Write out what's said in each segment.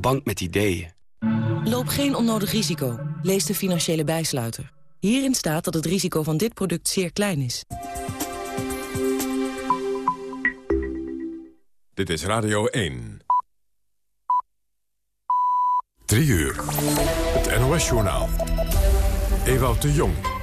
Bank met ideeën. Loop geen onnodig risico. Lees de financiële bijsluiter. Hierin staat dat het risico van dit product zeer klein is. Dit is Radio 1. 3 uur. Het NOS-journaal. Ewout de Jong.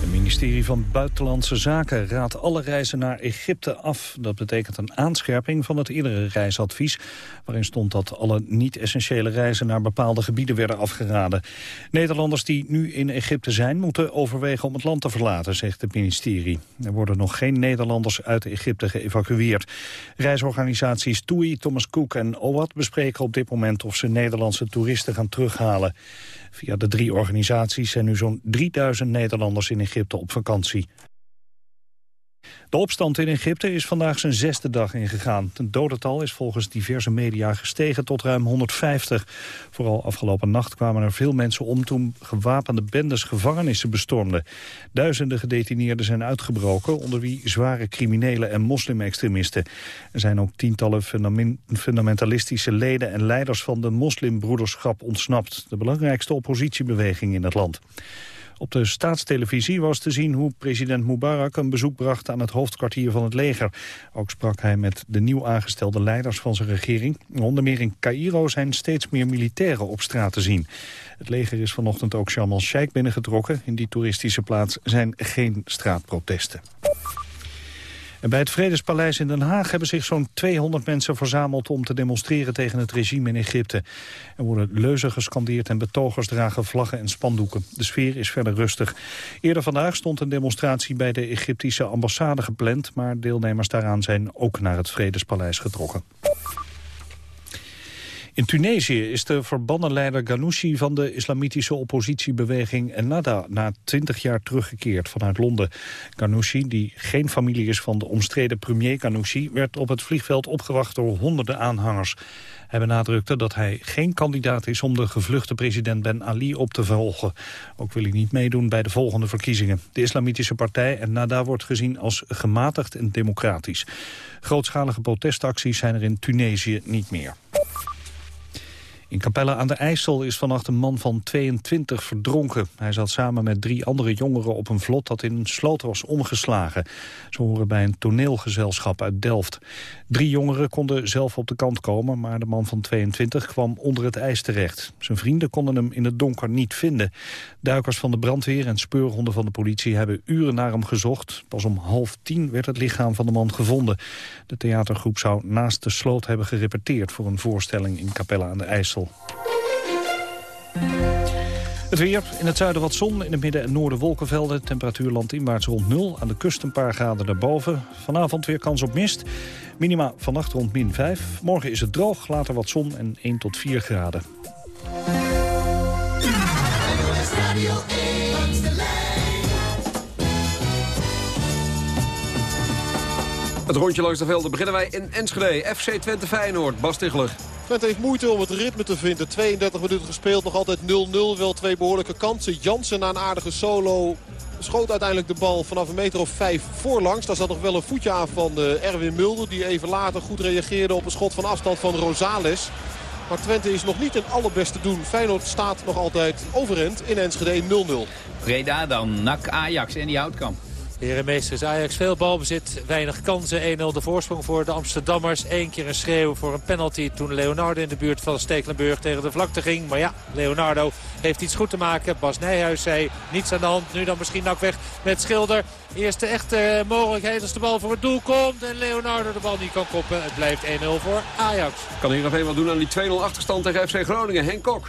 Het ministerie van Buitenlandse Zaken raadt alle reizen naar Egypte af. Dat betekent een aanscherping van het eerdere reisadvies... waarin stond dat alle niet-essentiële reizen naar bepaalde gebieden werden afgeraden. Nederlanders die nu in Egypte zijn... moeten overwegen om het land te verlaten, zegt het ministerie. Er worden nog geen Nederlanders uit Egypte geëvacueerd. Reisorganisaties TUI, Thomas Cook en OWAT bespreken op dit moment... of ze Nederlandse toeristen gaan terughalen. Via de drie organisaties zijn nu zo'n 3000 Nederlanders in Egypte op vakantie. De opstand in Egypte is vandaag zijn zesde dag ingegaan. Het dodental is volgens diverse media gestegen tot ruim 150. Vooral afgelopen nacht kwamen er veel mensen om toen gewapende bendes gevangenissen bestormden. Duizenden gedetineerden zijn uitgebroken, onder wie zware criminelen en moslimextremisten. Er zijn ook tientallen fundamentalistische leden en leiders van de moslimbroederschap ontsnapt. De belangrijkste oppositiebeweging in het land. Op de staatstelevisie was te zien hoe president Mubarak een bezoek bracht aan het hoofdkwartier van het leger. Ook sprak hij met de nieuw aangestelde leiders van zijn regering. Onder meer in Cairo zijn steeds meer militairen op straat te zien. Het leger is vanochtend ook Sharm el-Sheikh binnengetrokken. In die toeristische plaats zijn geen straatprotesten. Bij het Vredespaleis in Den Haag hebben zich zo'n 200 mensen verzameld om te demonstreren tegen het regime in Egypte. Er worden leuzen gescandeerd en betogers dragen vlaggen en spandoeken. De sfeer is verder rustig. Eerder vandaag stond een demonstratie bij de Egyptische ambassade gepland, maar deelnemers daaraan zijn ook naar het Vredespaleis getrokken. In Tunesië is de verbannen leider Ghanouchi van de islamitische oppositiebeweging Ennahda na twintig jaar teruggekeerd vanuit Londen. Ghanouchi, die geen familie is van de omstreden premier Ghanouchi, werd op het vliegveld opgewacht door honderden aanhangers. Hij benadrukte dat hij geen kandidaat is om de gevluchte president Ben Ali op te volgen. Ook wil hij niet meedoen bij de volgende verkiezingen. De islamitische partij Ennahda wordt gezien als gematigd en democratisch. Grootschalige protestacties zijn er in Tunesië niet meer. In Capelle aan de IJssel is vannacht een man van 22 verdronken. Hij zat samen met drie andere jongeren op een vlot dat in een sloot was omgeslagen. Ze horen bij een toneelgezelschap uit Delft. Drie jongeren konden zelf op de kant komen, maar de man van 22 kwam onder het ijs terecht. Zijn vrienden konden hem in het donker niet vinden. Duikers van de brandweer en speurhonden van de politie hebben uren naar hem gezocht. Pas om half tien werd het lichaam van de man gevonden. De theatergroep zou naast de sloot hebben gerepeteerd voor een voorstelling in Capelle aan de IJssel. Het weer, in het zuiden wat zon, in het midden en noorden wolkenvelden. Temperatuur landinwaarts rond 0, aan de kust een paar graden daarboven. Vanavond weer kans op mist. Minima vannacht rond min 5. Morgen is het droog, later wat zon en 1 tot 4 graden. Het rondje langs de velden beginnen wij in Enschede. FC Twente Feyenoord, Bas Tichler. Twente heeft moeite om het ritme te vinden. 32 minuten gespeeld, nog altijd 0-0. Wel twee behoorlijke kansen. Jansen na een aardige solo schoot uiteindelijk de bal vanaf een meter of vijf voorlangs. Daar zat nog wel een voetje aan van uh, Erwin Mulder. Die even later goed reageerde op een schot van afstand van Rosales. Maar Twente is nog niet in allerbeste doen. Feyenoord staat nog altijd overend in Enschede 0-0. Breda dan, NAC Ajax en die Houtkamp. Herenmeester is Ajax veel balbezit, weinig kansen. 1-0 de voorsprong voor de Amsterdammers. Eén keer een schreeuw voor een penalty toen Leonardo in de buurt van Stekelenburg tegen de vlakte ging. Maar ja, Leonardo heeft iets goed te maken. Bas Nijhuis zei niets aan de hand. Nu dan misschien nak weg met Schilder. Eerste echte mogelijkheid als de bal voor het doel komt. En Leonardo de bal niet kan koppen. Het blijft 1-0 voor Ajax. Kan hier nog even wat doen aan die 2-0 achterstand tegen FC Groningen. Henk Kok.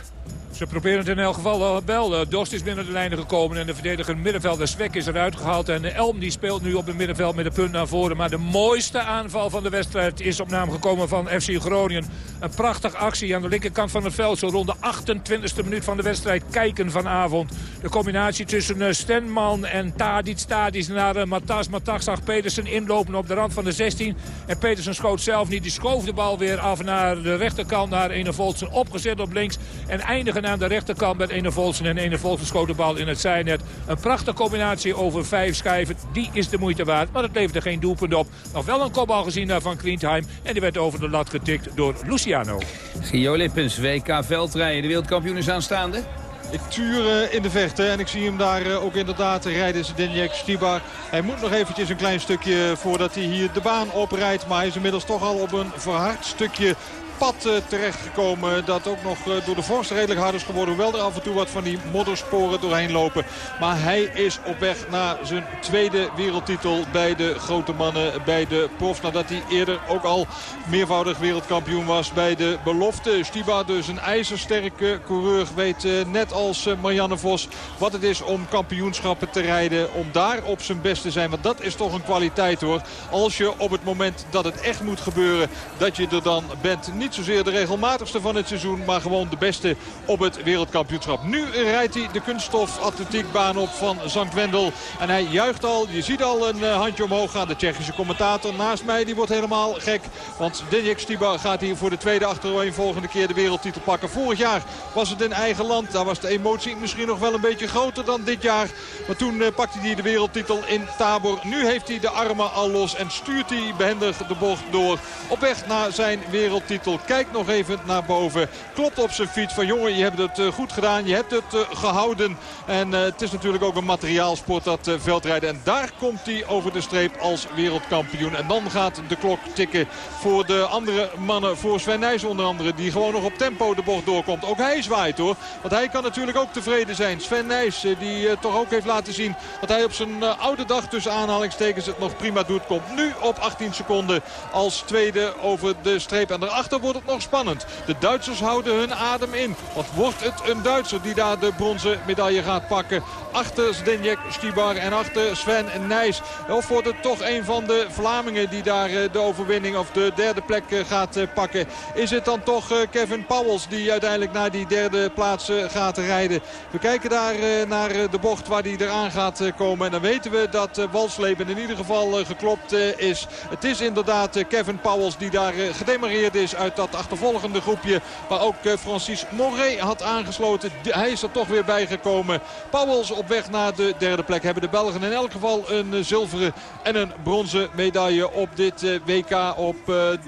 Ze proberen het in elk geval wel. Dost is binnen de lijnen gekomen en de verdediger middenvelder Zwek is eruit gehaald. En Elm die speelt nu op het middenveld met de punt naar voren. Maar de mooiste aanval van de wedstrijd is op naam gekomen van FC Groningen. Een prachtige actie aan de linkerkant van het veld. Zo rond de 28e minuut van de wedstrijd kijken vanavond. De combinatie tussen eh, Stenman en Tadic. Tadic naar uh, Matas. Matas zag Petersen inlopen op de rand van de 16. En Petersen schoot zelf niet. Die schoof de bal weer af naar de rechterkant. Naar Ene Voltsen opgezet op links. En eindigen aan de rechterkant met Ene Volsen en Ene Volsen schoot de bal in het zijnet. Een prachtige combinatie over vijf schijven. Die is de moeite waard, maar het leverde geen doelpunt op. Nog wel een kopbal gezien van Quintheim. En die werd over de lat getikt door Luciano. Gio Lippens, WK veldrijden. De wereldkampioen is aanstaande. Ik tuur in de vechten en ik zie hem daar eh, ook inderdaad rijden, Zdeněk Stibar. Hij moet nog eventjes een klein stukje voordat hij hier de baan oprijdt. Maar hij is inmiddels toch al op een verhard stukje pad uh, terechtgekomen. Dat ook nog uh, door de vorst redelijk hard is geworden. Hoewel er af en toe wat van die moddersporen doorheen lopen. Maar hij is op weg naar zijn tweede wereldtitel bij de grote mannen. Bij de profs. Nadat hij eerder ook al meervoudig wereldkampioen was bij de belofte. Stiba dus een ijzersterke coureur. Weet uh, net als Marianne Vos wat het is om kampioenschappen te rijden. Om daar op zijn best te zijn. Want dat is toch een kwaliteit hoor. Als je op het moment dat het echt moet gebeuren. Dat je er dan bent. Niet niet zozeer de regelmatigste van het seizoen. Maar gewoon de beste op het wereldkampioenschap. Nu rijdt hij de kunststof atletiekbaan op van Zank Wendel. En hij juicht al. Je ziet al een uh, handje omhoog gaan. De Tsjechische commentator naast mij die wordt helemaal gek. Want Denjek Stiba gaat hier voor de tweede achtereen volgende keer de wereldtitel pakken. Vorig jaar was het in eigen land. Daar was de emotie misschien nog wel een beetje groter dan dit jaar. Maar toen uh, pakte hij de wereldtitel in Tabor. Nu heeft hij de armen al los en stuurt hij behendig de bocht door. Op weg naar zijn wereldtitel. Kijkt nog even naar boven. Klopt op zijn fiets van jongen je hebt het eh, goed gedaan. Je hebt het eh, gehouden. En eh, het is natuurlijk ook een materiaalsport dat veldrijden. En daar komt hij over de streep als wereldkampioen. En dan gaat de klok tikken voor de andere mannen. Voor Sven Nijs onder andere. Die gewoon nog op tempo de bocht doorkomt. Ook hij zwaait hoor. Want hij kan natuurlijk ook tevreden zijn. Sven Nijs die toch ook heeft laten zien dat hij op zijn oude dag tussen aanhalingstekens het nog prima doet. Komt nu op 18 seconden als tweede over de streep. En daarachter wordt het nog spannend. De Duitsers houden hun adem in. Want wordt het een Duitser die daar de bronzen medaille gaat pakken. Achter Zdeněk Stibar en achter Sven Nijs. Of wordt het toch een van de Vlamingen die daar eh, de overwinning of de derde plek eh, gaat eh, pakken. Is het dan toch Kevin Powels die uiteindelijk naar die derde plaats gaat rijden. We kijken daar naar de bocht waar hij eraan gaat komen. En dan weten we dat Walsleben in ieder geval geklopt is. Het is inderdaad Kevin Powels die daar gedemareerd is uit dat achtervolgende groepje. Waar ook eh, Francis Moret had aangesloten. Hij is er toch weer bijgekomen. Powels op weg naar de derde plek. Hebben de Belgen in elk geval een eh, zilveren en een bronzen medaille op dit eh, WK op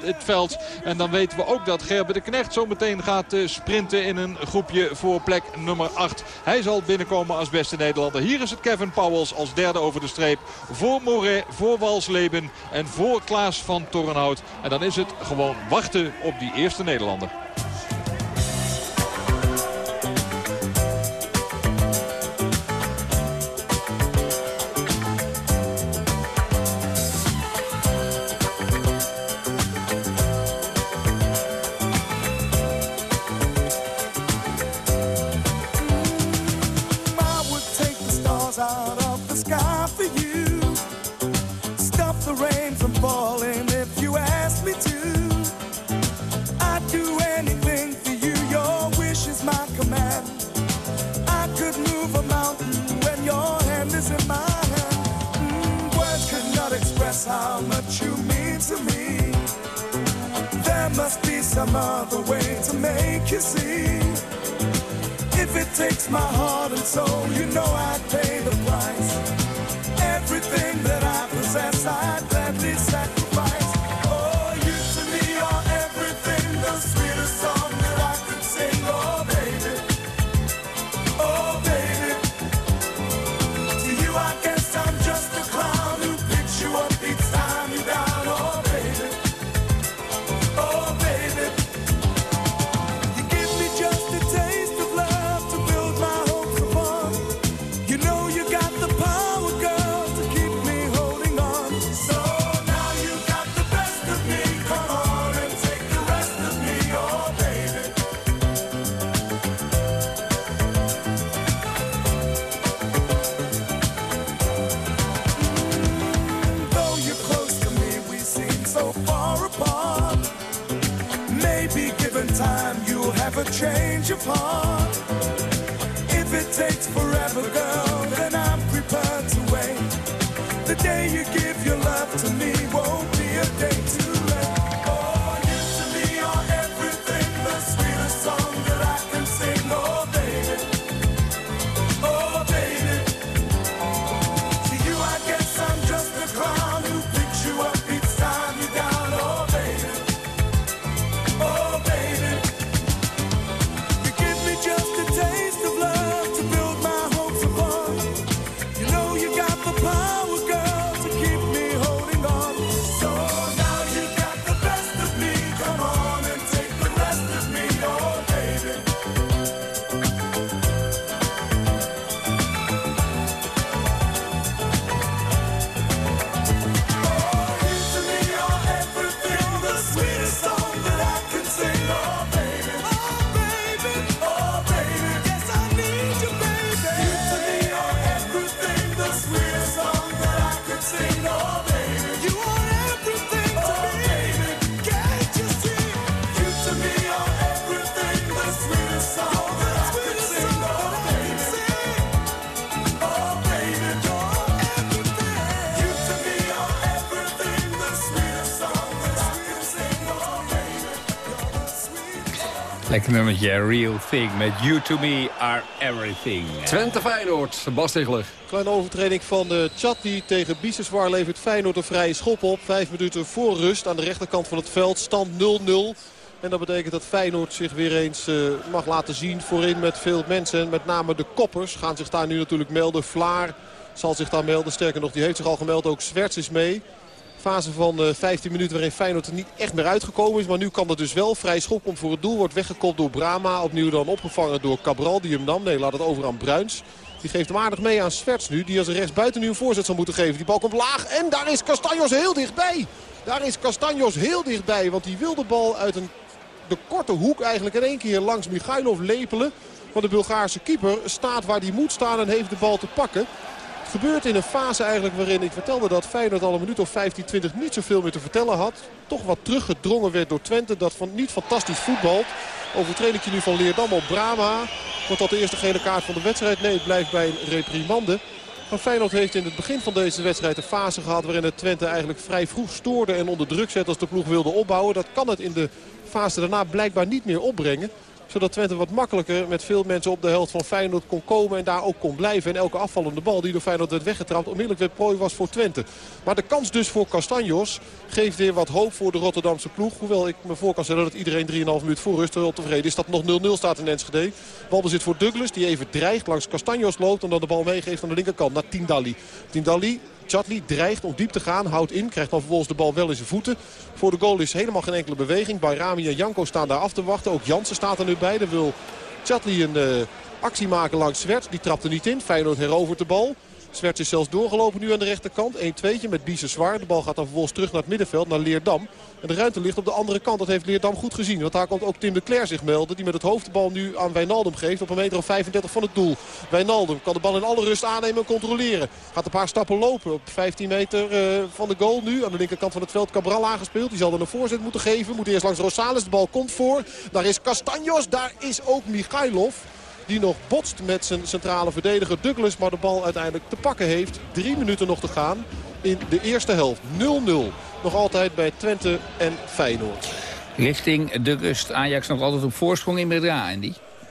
het veld. En dan weten we ook dat Gerben de Knecht zo meteen gaat sprinten in een groepje voor plek nummer 8. Hij zal binnenkomen als beste Nederlander. Hier is het Kevin Powels als derde over de streep. Voor Moret, voor Walsleben en voor Klaas van Torrenhout. En dan is het gewoon wachten op die eerste Nederlander. Change of heart. If it takes forever, girl, then I'm prepared to wait. The day you nummertje, Real Thing. Met You To Me Are Everything. Twente Feyenoord, Bas Tichler. Kleine overtreding van de Chatti tegen Biseswar levert Feyenoord een vrije schop op. Vijf minuten voor rust aan de rechterkant van het veld. Stand 0-0. En dat betekent dat Feyenoord zich weer eens uh, mag laten zien voorin met veel mensen. En met name de koppers gaan zich daar nu natuurlijk melden. Vlaar zal zich daar melden. Sterker nog, die heeft zich al gemeld. Ook Zwerts is mee. Fase van uh, 15 minuten waarin Feyenoord er niet echt meer uitgekomen is. Maar nu kan dat dus wel. Vrij schop komt voor het doel. Wordt weggekopt door Brama. Opnieuw dan opgevangen door Cabral. Die hem nam. Nee, laat het over aan Bruins. Die geeft hem aardig mee aan Sverts nu. Die als een rechtsbuiten nu een voorzet zal moeten geven. Die bal komt laag. En daar is Castanjos heel dichtbij. Daar is Castanjos heel dichtbij. Want die wil de bal uit een, de korte hoek eigenlijk in één keer langs Michailov lepelen. Want de Bulgaarse keeper staat waar hij moet staan en heeft de bal te pakken gebeurt in een fase eigenlijk waarin ik vertelde dat Feyenoord al een minuut of 15, 20 niet zoveel meer te vertellen had. Toch wat teruggedrongen werd door Twente dat van niet fantastisch voetbalt. Overtreding nu van Leerdam op Brama. Wordt dat de eerste gele kaart van de wedstrijd? Nee, het blijft bij een reprimande. Maar Feyenoord heeft in het begin van deze wedstrijd een fase gehad... waarin het Twente eigenlijk vrij vroeg stoorde en onder druk zette als de ploeg wilde opbouwen. Dat kan het in de fase daarna blijkbaar niet meer opbrengen zodat Twente wat makkelijker met veel mensen op de helft van Feyenoord kon komen. En daar ook kon blijven. En elke afvallende bal die door Feyenoord werd weggetrapt onmiddellijk weer prooi was voor Twente. Maar de kans dus voor Castanjos geeft weer wat hoop voor de Rotterdamse ploeg. Hoewel ik me voor kan stellen dat iedereen 3,5 minuut voor rust wel tevreden is. Dat nog 0-0 staat in Enschede. Balbezit voor Douglas die even dreigt langs Castanjos loopt. En dan de bal meegeeft aan de linkerkant naar Tindalli. Tindalli Chatli dreigt om diep te gaan, houdt in. Krijgt dan vervolgens de bal wel in zijn voeten. Voor de goal is helemaal geen enkele beweging. Bayrami en Janko staan daar af te wachten. Ook Jansen staat er nu bij. Dan wil Chatli een uh, actie maken langs Zwert. Die trapt er niet in. Feyenoord herovert de bal. Zwerts is zelfs doorgelopen nu aan de rechterkant. 1-2'tje met Bieser zwaar. De bal gaat dan vervolgens terug naar het middenveld, naar Leerdam. En de ruimte ligt op de andere kant. Dat heeft Leerdam goed gezien. Want daar komt ook Tim de Cler zich melden. Die met het hoofdbal nu aan Wijnaldum geeft. Op een meter of 35 van het doel. Wijnaldum kan de bal in alle rust aannemen en controleren. Gaat een paar stappen lopen op 15 meter uh, van de goal nu. Aan de linkerkant van het veld Cabral aangespeeld. Die zal dan een voorzet moeten geven. Moet eerst langs Rosales. De bal komt voor. Daar is Castanjos. Daar is ook Michailov. Die nog botst met zijn centrale verdediger Douglas. Maar de bal uiteindelijk te pakken heeft. Drie minuten nog te gaan in de eerste helft. 0-0. Nog altijd bij Twente en Feyenoord. Richting de rust. Ajax nog altijd op voorsprong in Breda.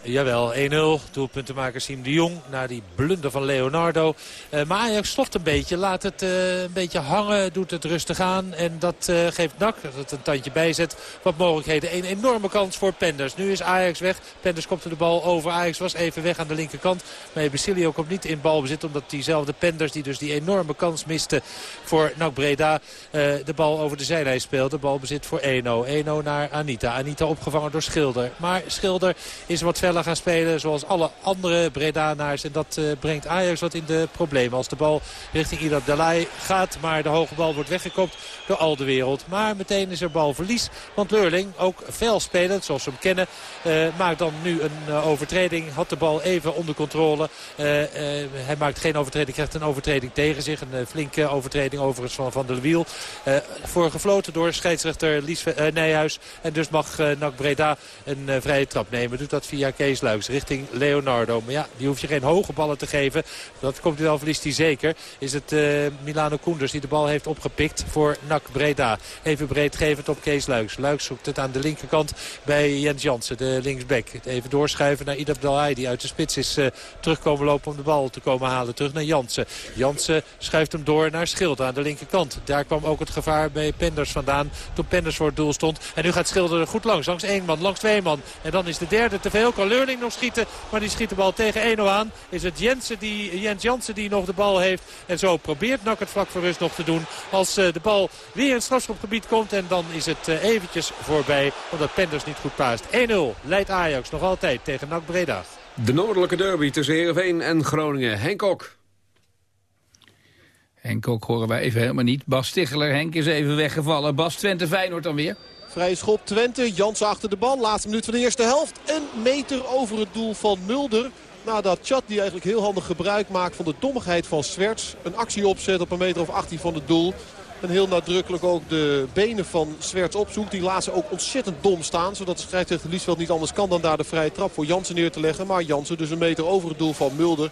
Jawel, 1-0. Doelpuntenmaker Siem de Jong na die blunder van Leonardo. Uh, maar Ajax stopt een beetje. Laat het uh, een beetje hangen. Doet het rustig aan. En dat uh, geeft NAC, dat het een tandje bijzet, wat mogelijkheden. Een enorme kans voor Penders. Nu is Ajax weg. Penders kopte de bal over. Ajax was even weg aan de linkerkant. Maar Basilio komt niet in balbezit. Omdat diezelfde Penders, die dus die enorme kans miste voor NAC Breda, de bal over de zijlijn speelde. Balbezit voor 1-0. 1-0 naar Anita. Anita opgevangen door Schilder. Maar Schilder is wat verder gaan spelen. Zoals alle andere Bredanaars. En dat uh, brengt Ajax wat in de problemen. Als de bal richting Ida Delay gaat. Maar de hoge bal wordt weggekopt door al de wereld. Maar meteen is er balverlies. Want Leurling, ook fel spelend zoals we hem kennen. Uh, maakt dan nu een uh, overtreding. Had de bal even onder controle. hij maakt geen overtreding. Krijgt een overtreding tegen zich. Een flinke overtreding overigens van Van der Wiel. voor gefloten door scheidsrechter Lies Nijhuis. En dus mag NAC Breda een vrije trap nemen. Doet dat via Kees Luiks richting Leonardo. Maar ja, die hoef je geen hoge ballen te geven. Dat komt hij wel, verliest hij zeker. Is het uh, Milano Koenders die de bal heeft opgepikt voor NAC Breda. Even breed gevend op Kees Luiks. Luiks zoekt het aan de linkerkant bij Jens Jansen, de linksback. Even doorschuiven naar Idab Dalai die uit de spits is uh, terugkomen lopen om de bal te komen halen. Terug naar Jansen. Jansen schuift hem door naar Schilder aan de linkerkant. Daar kwam ook het gevaar bij Penders vandaan toen Penders voor het doel stond. En nu gaat Schilder er goed langs. Langs één man, langs twee man. En dan is de derde te veel. Leurling nog schieten. Maar die schiet de bal tegen 1-0 aan. Is het Jensen die, Jens Jansen die nog de bal heeft. En zo probeert Nak het vlak voor rust nog te doen. Als uh, de bal weer in het strafschopgebied komt. En dan is het uh, eventjes voorbij. Omdat Penders niet goed paast. 1-0 leidt Ajax nog altijd tegen NAC Breda. De noordelijke derby tussen Heerenveen en Groningen. Henk Kok. Henk Kok horen wij even helemaal niet. Bas Sticheler, Henk is even weggevallen. Bas Twente Feyenoord dan weer. Vrije schop Twente. Jansen achter de bal. Laatste minuut van de eerste helft. Een meter over het doel van Mulder. Nadat Chat die eigenlijk heel handig gebruik maakt van de dommigheid van Swerts. Een actie opzet op een meter of 18 van het doel. En heel nadrukkelijk ook de benen van Swerts opzoekt. Die laatste ook ontzettend dom staan. Zodat de scheidsrechter Liesveld niet anders kan dan daar de vrije trap voor Jansen neer te leggen. Maar Jansen dus een meter over het doel van Mulder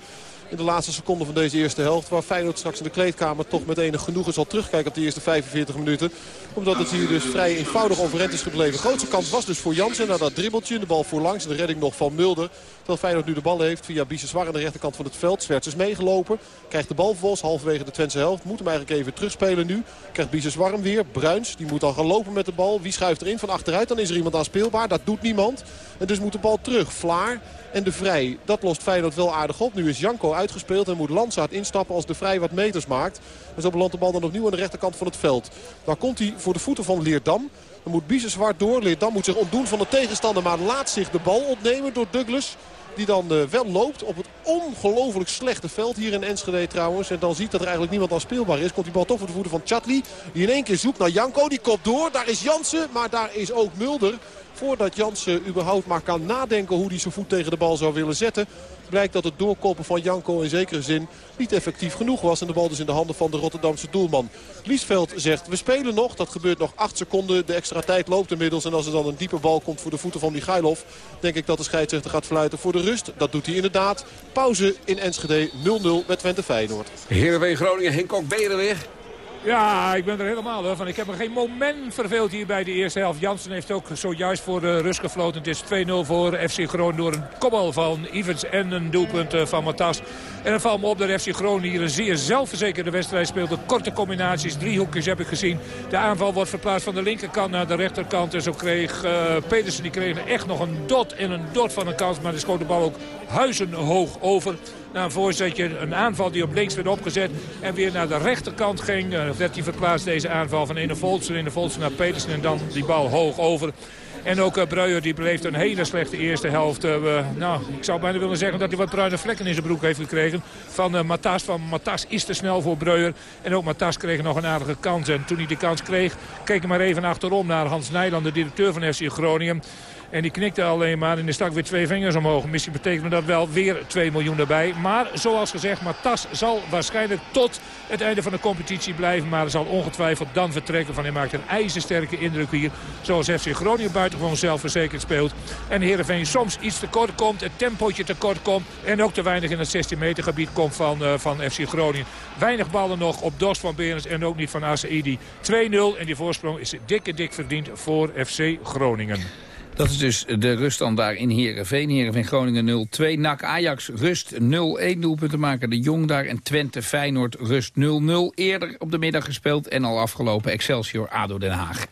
in de laatste seconde van deze eerste helft. Waar Feyenoord straks in de kleedkamer toch met enig genoegen zal terugkijken op de eerste 45 minuten. Omdat het hier dus vrij eenvoudig overend is gebleven. De grootste kans was dus voor Jansen na dat dribbeltje. De bal voorlangs, de redding nog van Mulder. Terwijl Feyenoord nu de bal heeft via Biseswar aan de rechterkant van het veld. Zwerts is meegelopen. Krijgt de bal vervolgens halverwege de Twentse helft. Moet hem eigenlijk even terugspelen nu. Krijgt Biseswar hem weer. Bruins, die moet dan gaan lopen met de bal. Wie schuift erin van achteruit? Dan is er iemand aan speelbaar. Dat doet niemand. En dus moet de bal terug. Vlaar en de Vrij. Dat lost Feyenoord wel aardig op. Nu is Janko uitgespeeld en moet Landsaat instappen als de Vrij wat meters maakt. En zo belandt de bal dan opnieuw aan de rechterkant van het veld. Daar komt hij voor de voeten van Leerdam. Dan moet Biezen zwart door. Leerdam moet zich ontdoen van de tegenstander. Maar laat zich de bal opnemen door Douglas. Die dan uh, wel loopt op het ongelooflijk slechte veld hier in Enschede trouwens. En dan ziet dat er eigenlijk niemand aan speelbaar is. Komt die bal toch voor de voeten van Chatli. Die in één keer zoekt naar Janko. Die kopt door. Daar is Jansen. Maar daar is ook Mulder. Voordat Jansen überhaupt maar kan nadenken hoe hij zijn voet tegen de bal zou willen zetten. Blijkt dat het doorkoppen van Janko in zekere zin niet effectief genoeg was. En de bal dus in de handen van de Rotterdamse doelman. Liesveld zegt we spelen nog. Dat gebeurt nog 8 seconden. De extra tijd loopt inmiddels. En als er dan een diepe bal komt voor de voeten van Michailov. Denk ik dat de scheidsrechter gaat fluiten voor de rust. Dat doet hij inderdaad. Pauze in Enschede 0-0 met Twente Feyenoord. Heerenveen Groningen, Henk Kok, er weer? Ja, ik ben er helemaal van. Ik heb er geen moment verveeld hier bij de eerste helft. Jansen heeft ook zojuist voor de rust gefloten. Het is 2-0 voor FC Groningen door een kopbal van Ivens en een doelpunt eh, van Matas. En dan valt me op dat FC Groningen hier een zeer zelfverzekerde wedstrijd speelde. Korte combinaties, driehoekjes heb ik gezien. De aanval wordt verplaatst van de linkerkant naar de rechterkant. En zo kreeg uh, Pedersen die kreeg echt nog een dot en een dot van een kans. Maar de schoot de bal ook huizenhoog over. Na een voorzetje, een aanval die op links werd opgezet. En weer naar de rechterkant ging. Uh, werd hij verplaatst deze aanval van Ene Voltsen. Ene Voltsen naar Petersen en dan die bal hoog over. En ook uh, Breuer die beleeft een hele slechte eerste helft. Uh, nou, ik zou bijna willen zeggen dat hij wat bruine vlekken in zijn broek heeft gekregen. Van uh, Matas. Van Matas is te snel voor Breuer. En ook Matas kreeg nog een aardige kans. En toen hij die kans kreeg, keek hij maar even achterom naar Hans Nijland, de directeur van FC Groningen. En die knikte alleen maar en die stak weer twee vingers omhoog. Misschien betekent dat wel weer 2 miljoen erbij. Maar zoals gezegd, Matas zal waarschijnlijk tot het einde van de competitie blijven. Maar zal ongetwijfeld dan vertrekken. Van hij maakt een ijzersterke indruk hier. Zoals FC Groningen buitengewoon zelfverzekerd speelt. En Heerenveen soms iets tekort komt. Het tempootje tekort komt. En ook te weinig in het 16 meter gebied komt van, uh, van FC Groningen. Weinig ballen nog op Dos van Berens en ook niet van Asaidi. 2-0 en die voorsprong is dik en dik verdiend voor FC Groningen. Dat is dus de ruststand daar in Heerenveen. Heerenveen Groningen 0-2. NAC Ajax rust 0-1 doelpunten maken. De Jong daar en Twente Feyenoord rust 0-0. Eerder op de middag gespeeld en al afgelopen Excelsior ADO Den Haag 1-5.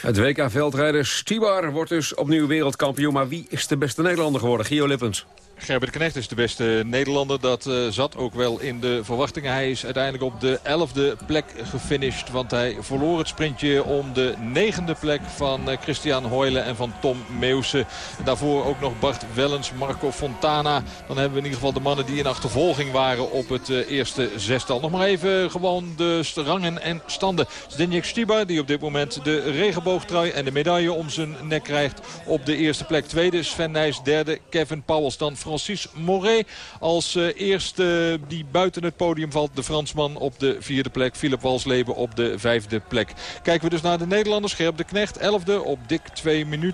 Het WK veldrijder Stibar wordt dus opnieuw wereldkampioen. Maar wie is de beste Nederlander geworden? Gio Lippens. Gerbert Knecht is de beste Nederlander. Dat uh, zat ook wel in de verwachtingen. Hij is uiteindelijk op de elfde plek gefinished. Want hij verloor het sprintje om de negende plek van uh, Christian Hoyle en van Tom Meeuwse. Daarvoor ook nog Bart Wellens, Marco Fontana. Dan hebben we in ieder geval de mannen die in achtervolging waren op het uh, eerste zestal. Nog maar even gewoon de rangen en standen. Zdeněk Stibar die op dit moment de regenboogtrui en de medaille om zijn nek krijgt op de eerste plek. Tweede Sven Nijs, derde Kevin Powels. Dan Francis Moret als uh, eerste die buiten het podium valt. De Fransman op de vierde plek. Philip Walsleben op de vijfde plek. Kijken we dus naar de Nederlanders. Gerb de Knecht, elfde op dik twee minuten.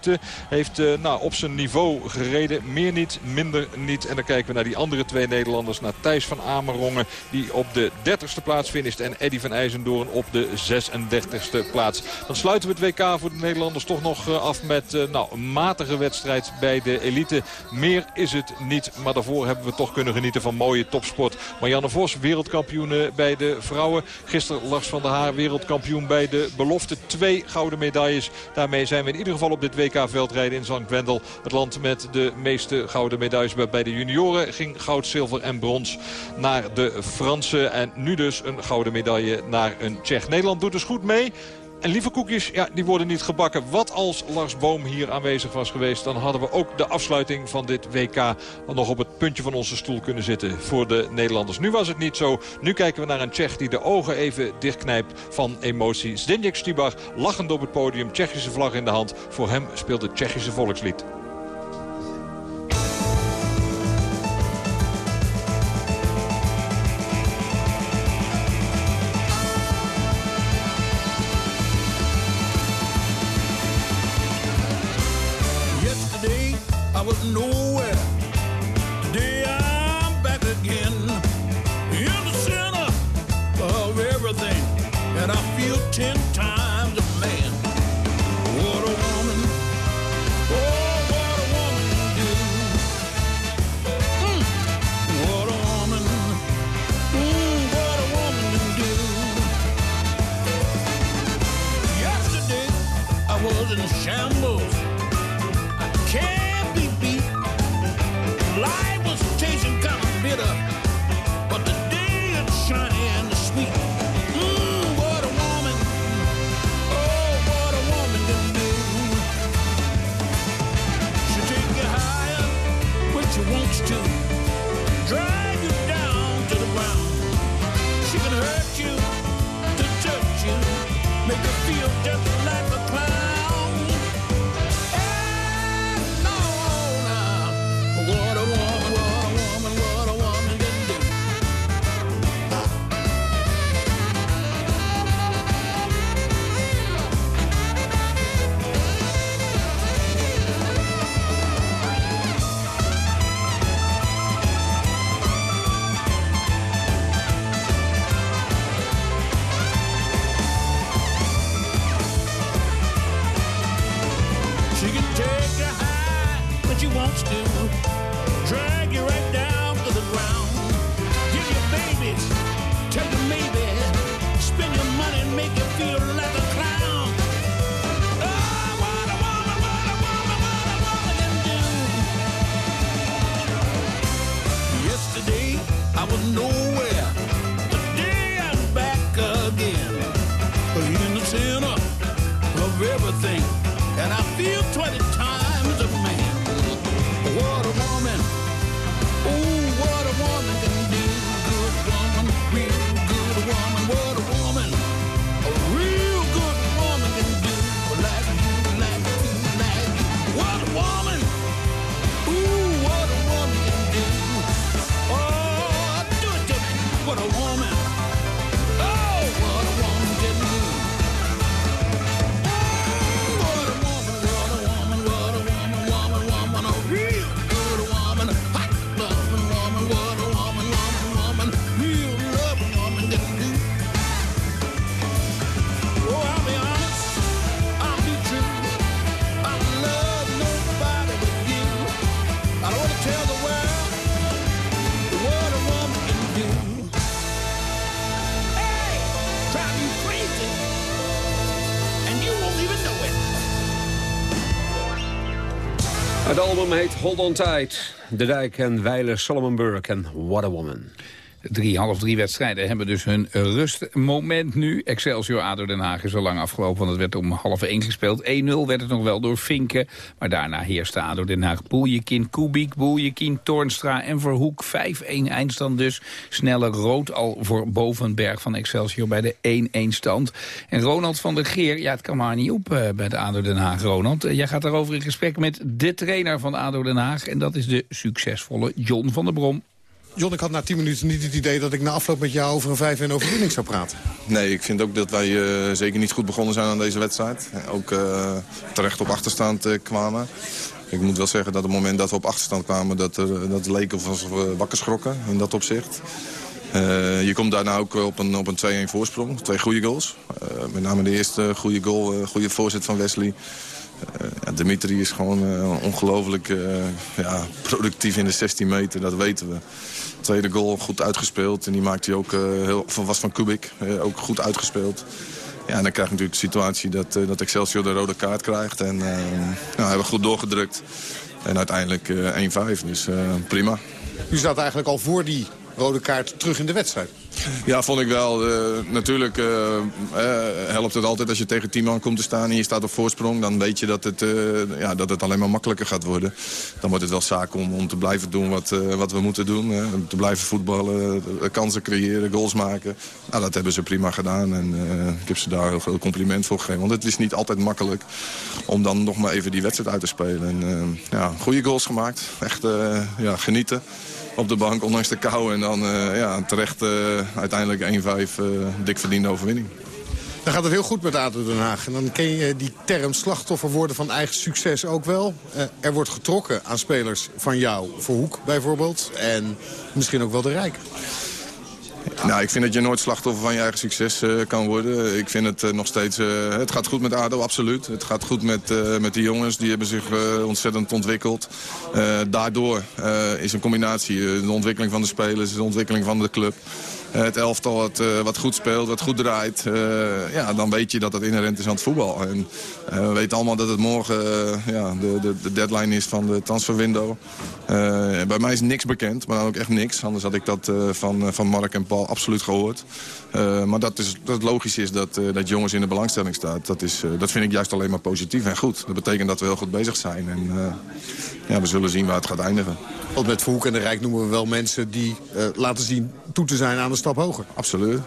Heeft uh, nou, op zijn niveau gereden. Meer niet, minder niet. En dan kijken we naar die andere twee Nederlanders. Naar Thijs van Amerongen die op de dertigste plaats finisht. En Eddy van IJzendoorn op de 36e plaats. Dan sluiten we het WK voor de Nederlanders toch nog uh, af met nou, een matige wedstrijd bij de elite. Meer is het niet. Maar daarvoor hebben we toch kunnen genieten van mooie topsport. Marianne Vos, wereldkampioen bij de vrouwen. Gisteren Lars van der Haar, wereldkampioen bij de belofte. Twee gouden medailles. Daarmee zijn we in ieder geval op dit WK veldrijden in Zank Wendel. Het land met de meeste gouden medailles bij de junioren. Ging goud, zilver en brons naar de Fransen. En nu dus een gouden medaille naar een Tsjech. Nederland doet dus goed mee. En lieve koekjes, ja, die worden niet gebakken. Wat als Lars Boom hier aanwezig was geweest... dan hadden we ook de afsluiting van dit WK... nog op het puntje van onze stoel kunnen zitten voor de Nederlanders. Nu was het niet zo. Nu kijken we naar een Tsjech die de ogen even dichtknijpt van emotie. Zdeněk Stibar, lachend op het podium, Tsjechische vlag in de hand. Voor hem speelt het Tsjechische volkslied. Steve 22. Het album heet Hold On Tight. De Dijk en Weiler Solomonburg en What a Woman. Drie half drie wedstrijden hebben dus hun rustmoment nu. Excelsior ADO Den Haag is al lang afgelopen, want het werd om half één gespeeld. 1-0 werd het nog wel door Vinken, maar daarna heerste ADO Den Haag. Boeljekin, Kubik, Boeljekin, Toornstra en Verhoek. 5-1 eindstand dus. Snelle rood al voor Bovenberg van Excelsior bij de 1-1 stand. En Ronald van der Geer, ja het kan maar niet op eh, bij de ADO Den Haag, Ronald. Eh, jij gaat daarover in gesprek met de trainer van ADO Den Haag. En dat is de succesvolle John van der Brom. John, ik had na 10 minuten niet het idee dat ik na afloop met jou over een 5-1 overwinning zou praten. Nee, ik vind ook dat wij eh, zeker niet goed begonnen zijn aan deze wedstrijd. Ook eh, terecht op achterstand eh, kwamen. Ik moet wel zeggen dat op het moment dat we op achterstand kwamen... dat, er, dat leek of we wakker schrokken in dat opzicht. Je komt daarna ook op een, op een 2-1 voorsprong. Twee goede goals. Eh, met name de eerste goede goal, eh, goede voorzet van Wesley. Eh, Dimitri is gewoon eh, ongelooflijk eh, ja, productief in de 16 meter, dat weten we. Tweede goal goed uitgespeeld en die maakt hij ook, heel, was van Kubik, ook goed uitgespeeld. Ja, en dan krijg je natuurlijk de situatie dat, dat Excelsior de rode kaart krijgt. En uh, nou, hebben goed doorgedrukt. En uiteindelijk eh 1-5, dus prima. U zat eigenlijk al voor die rode kaart terug in de wedstrijd. Ja, vond ik wel. Eh, natuurlijk eh, eh, helpt het altijd als je tegen 10 man komt te staan en je staat op voorsprong. Dan weet je dat het, ja, dat het alleen maar makkelijker gaat worden. Dan wordt het wel zaak om, om te blijven doen wat, wat we moeten doen. te blijven voetballen, kansen creëren, goals maken. Nou, dat hebben ze prima gedaan en ik heb ze daar heel veel compliment voor gegeven. Want het is niet altijd makkelijk om dan nog maar even die wedstrijd uit te spelen. En, ja, goede goals gemaakt. Echt ja, genieten op de bank, ondanks de kou. En dan eh, ja, terecht eh, uiteindelijk 1-5 eh, dik verdiende overwinning. Dan gaat het heel goed met ADO Den Haag. En dan ken je die term slachtoffer worden van eigen succes ook wel. Er wordt getrokken aan spelers van jou, voor Hoek bijvoorbeeld. En misschien ook wel de Rijk. Nou, ik vind dat je nooit slachtoffer van je eigen succes eh, kan worden. Ik vind het eh, nog steeds... eh, het gaat goed met ADO, absoluut. Het gaat goed met, met die jongens. Die hebben zich ontzettend ontwikkeld. Daardoor is een combinatie. de ontwikkeling van de spelers, de ontwikkeling van de club. Eh, het elftal wat, eh, wat goed speelt, wat goed draait. eh, ja, dan weet je dat dat inherent is aan het voetbal. En we weten allemaal dat het morgen ja, de, de, de deadline is van de transferwindow. Bij mij is niks bekend, maar dan ook echt niks. Anders had ik dat van, van Mark en Paul absoluut gehoord. Eh, maar dat, is, dat het logisch is dat, dat jongens in de belangstelling staan. Dat, is, dat vind ik juist alleen maar positief en goed. Dat betekent dat we heel goed bezig zijn. En ja, we zullen zien waar het gaat eindigen. Want met Verhoek en de Rijk noemen we wel mensen die laten zien toe te zijn aan een stap hoger. Absoluut.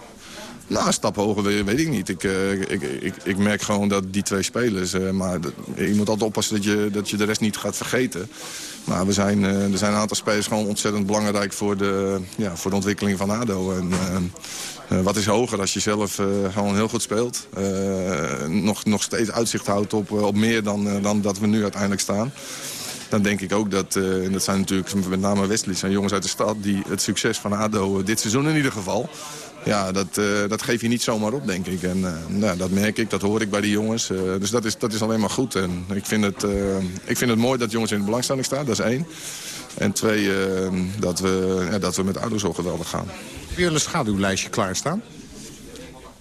Nou, stap hoger weet, ik niet. Ik, eh, ik, ik, ik merk gewoon dat die twee spelers... eh, maar je moet altijd oppassen dat je, dat je de rest niet gaat vergeten. Maar we zijn, eh, er zijn een aantal spelers gewoon ontzettend belangrijk... voor de, ja, voor de ontwikkeling van ADO. En, wat is hoger als je zelf gewoon heel goed speelt. nog, nog steeds uitzicht houdt op, op meer dan, dan dat we nu uiteindelijk staan dan denk ik ook dat, eh, en dat zijn natuurlijk met name Wesley, zijn jongens uit de stad... die het succes van ADO, eh, dit seizoen in ieder geval, ja, dat, uh, dat geef je niet zomaar op, denk ik. En nou, dat merk ik, dat hoor ik bij de jongens. Dus dat is, dat is alleen maar goed. En ik vind, het, ik vind het mooi dat jongens in de belangstelling staan, dat is één. En twee, dat, we, dat we met ADO zo geweldig gaan. Heb je een schaduwlijstje klaarstaan?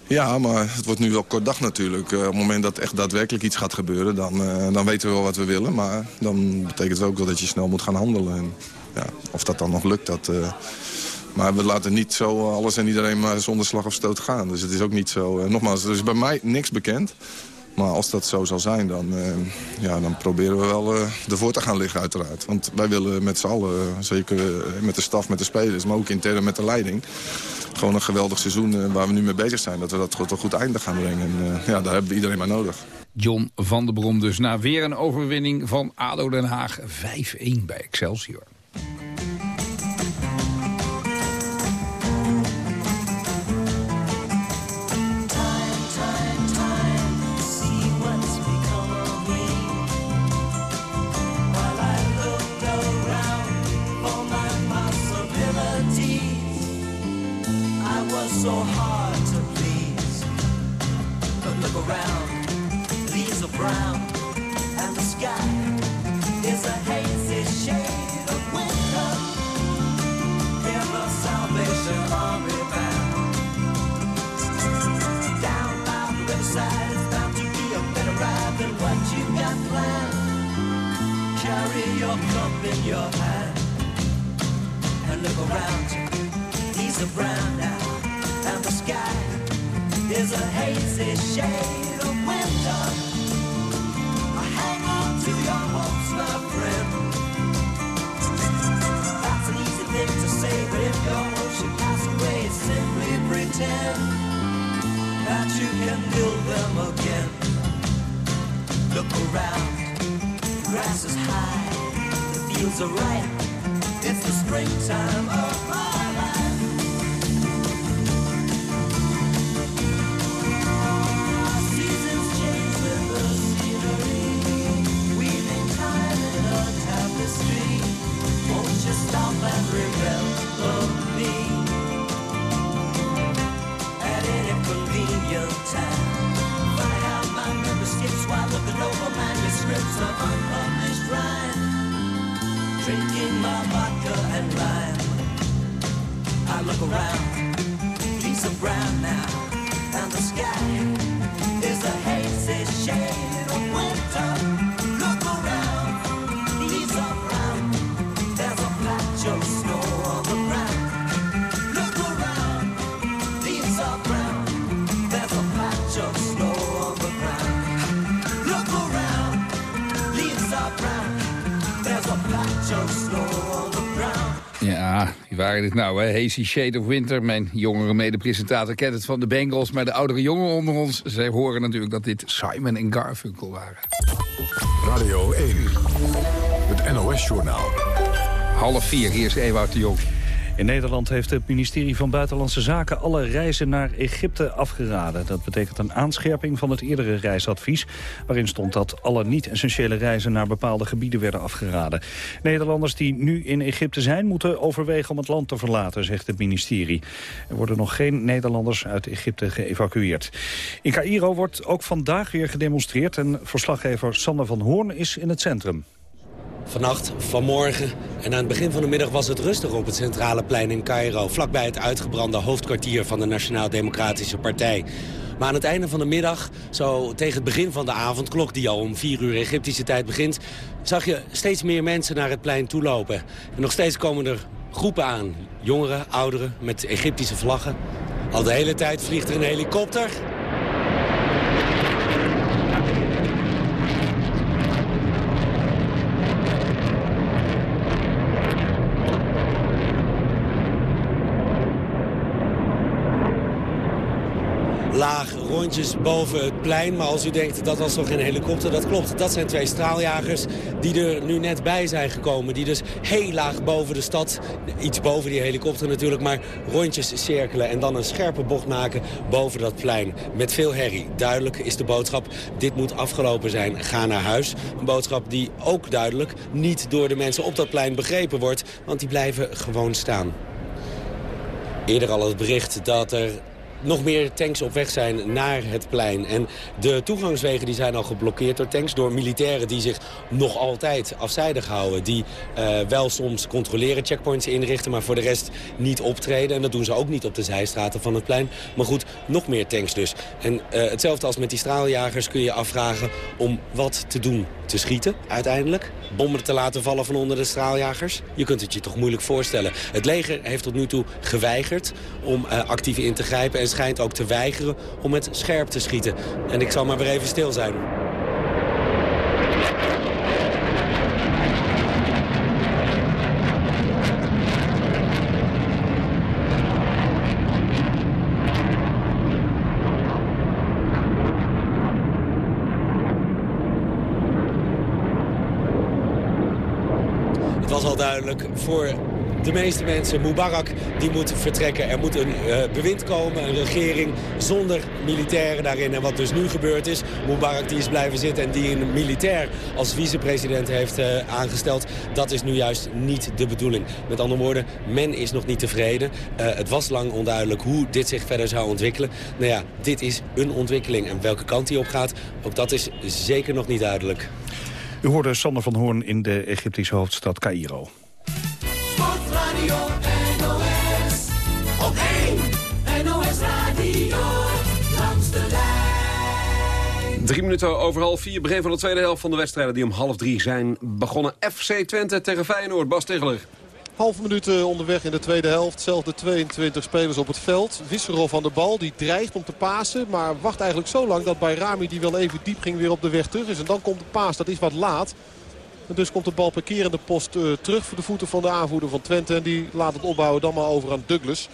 Ja, maar het wordt nu wel kort dag natuurlijk. op het moment dat echt daadwerkelijk iets gaat gebeuren, dan, dan weten we wel wat we willen. Maar dan betekent het ook wel dat je snel moet gaan handelen. En, ja, of dat dan nog lukt, dat... Maar we laten niet zo alles en iedereen maar zonder slag of stoot gaan. Dus het is ook niet zo... Nogmaals, er is bij mij niks bekend. Maar als dat zo zal zijn, dan, uh, ja, dan proberen we wel uh, ervoor te gaan liggen uiteraard. Want wij willen met z'n allen, zeker met de staf, met de spelers... maar ook intern met de leiding... gewoon een geweldig seizoen waar we nu mee bezig zijn. Dat we dat tot een goed einde gaan brengen. En ja, daar hebben we iedereen maar nodig. John van der Brom dus na weer een overwinning van ADO Den Haag. 5-1 bij Excelsior. Waren dit nou, hè? Hazy Shade of Winter. Mijn jongere medepresentator kent het van de Bengals. Maar de oudere jongeren onder ons, zij horen natuurlijk dat dit Simon en Garfunkel waren. Radio 1, het NOS-journaal. Half vier, hier is Ewout de Jong. In Nederland heeft het ministerie van Buitenlandse Zaken alle reizen naar Egypte afgeraden. Dat betekent een aanscherping van het eerdere reisadvies... waarin stond dat alle niet-essentiële reizen naar bepaalde gebieden werden afgeraden. Nederlanders die nu in Egypte zijn moeten overwegen om het land te verlaten, zegt het ministerie. Er worden nog geen Nederlanders uit Egypte geëvacueerd. In Cairo wordt ook vandaag weer gedemonstreerd... en verslaggever Sander van Hoorn is in het centrum. Vannacht, vanmorgen en aan het begin van de middag was het rustig op het centrale plein in Cairo. Vlakbij het uitgebrande hoofdkwartier van de Nationaal Democratische Partij. Maar aan het einde van de middag, zo tegen het begin van de avondklok... die al om vier uur Egyptische tijd begint... zag je steeds meer mensen naar het plein toelopen. En nog steeds komen er groepen aan. Jongeren, ouderen, met Egyptische vlaggen. Al de hele tijd vliegt er een helikopter... rondjes boven het plein. Maar als u denkt, dat was toch geen helikopter, dat klopt. Dat zijn twee straaljagers die er nu net bij zijn gekomen. Die dus heel laag boven de stad, iets boven die helikopter natuurlijk... maar rondjes cirkelen en dan een scherpe bocht maken boven dat plein. Met veel herrie. Duidelijk is de boodschap, dit moet afgelopen zijn. Ga naar huis. Een boodschap die ook duidelijk niet door de mensen op dat plein begrepen wordt. Want die blijven gewoon staan. eerder al het bericht dat er nog meer tanks op weg zijn naar het plein. En de toegangswegen die zijn al geblokkeerd door tanks... door militairen die zich nog altijd afzijdig houden. Die uh, wel soms controleren, checkpoints inrichten... maar voor de rest niet optreden. En dat doen ze ook niet op de zijstraten van het plein. Maar goed, nog meer tanks dus. En uh, hetzelfde als met die straaljagers kun je afvragen... om wat te doen. Te schieten, uiteindelijk. Bommen te laten vallen van onder de straaljagers. Je kunt het je toch moeilijk voorstellen. Het leger heeft tot nu toe geweigerd om uh, actief in te grijpen... schijnt ook te weigeren om met scherp te schieten. En ik zal maar weer even stil zijn. Het was al duidelijk voor de meeste mensen. Mubarak die moet vertrekken. Er moet een uh, bewind komen, een regering zonder militairen daarin. En wat dus nu gebeurd is, Mubarak die is blijven zitten... en die een militair als vicepresident heeft uh, aangesteld... dat is nu juist niet de bedoeling. Met andere woorden, men is nog niet tevreden. Uh, het was lang onduidelijk hoe dit zich verder zou ontwikkelen. Nou ja, dit is een ontwikkeling. En welke kant die op gaat, ook dat is zeker nog niet duidelijk. U hoorde Sander van Hoorn in de Egyptische hoofdstad Cairo. Radio NOS. Op 1 NOS Radio. Langs de lijn. Drie minuten over half vier. Begin van de tweede helft van de wedstrijden die om half drie zijn begonnen. FC Twente tegen Feyenoord. Bas Tegeler. Half minuut onderweg in de tweede helft. Zelfde 22 spelers op het veld. Wisserov van de bal. Die dreigt om te pasen. Maar wacht eigenlijk zo lang dat Bayrami die wel even diep ging weer op de weg terug is. En dan komt de paas. Dat is wat laat. En dus komt de bal per in de post uh, terug voor de voeten van de aanvoerder van Twente. En die laat het opbouwen dan maar over aan Douglas.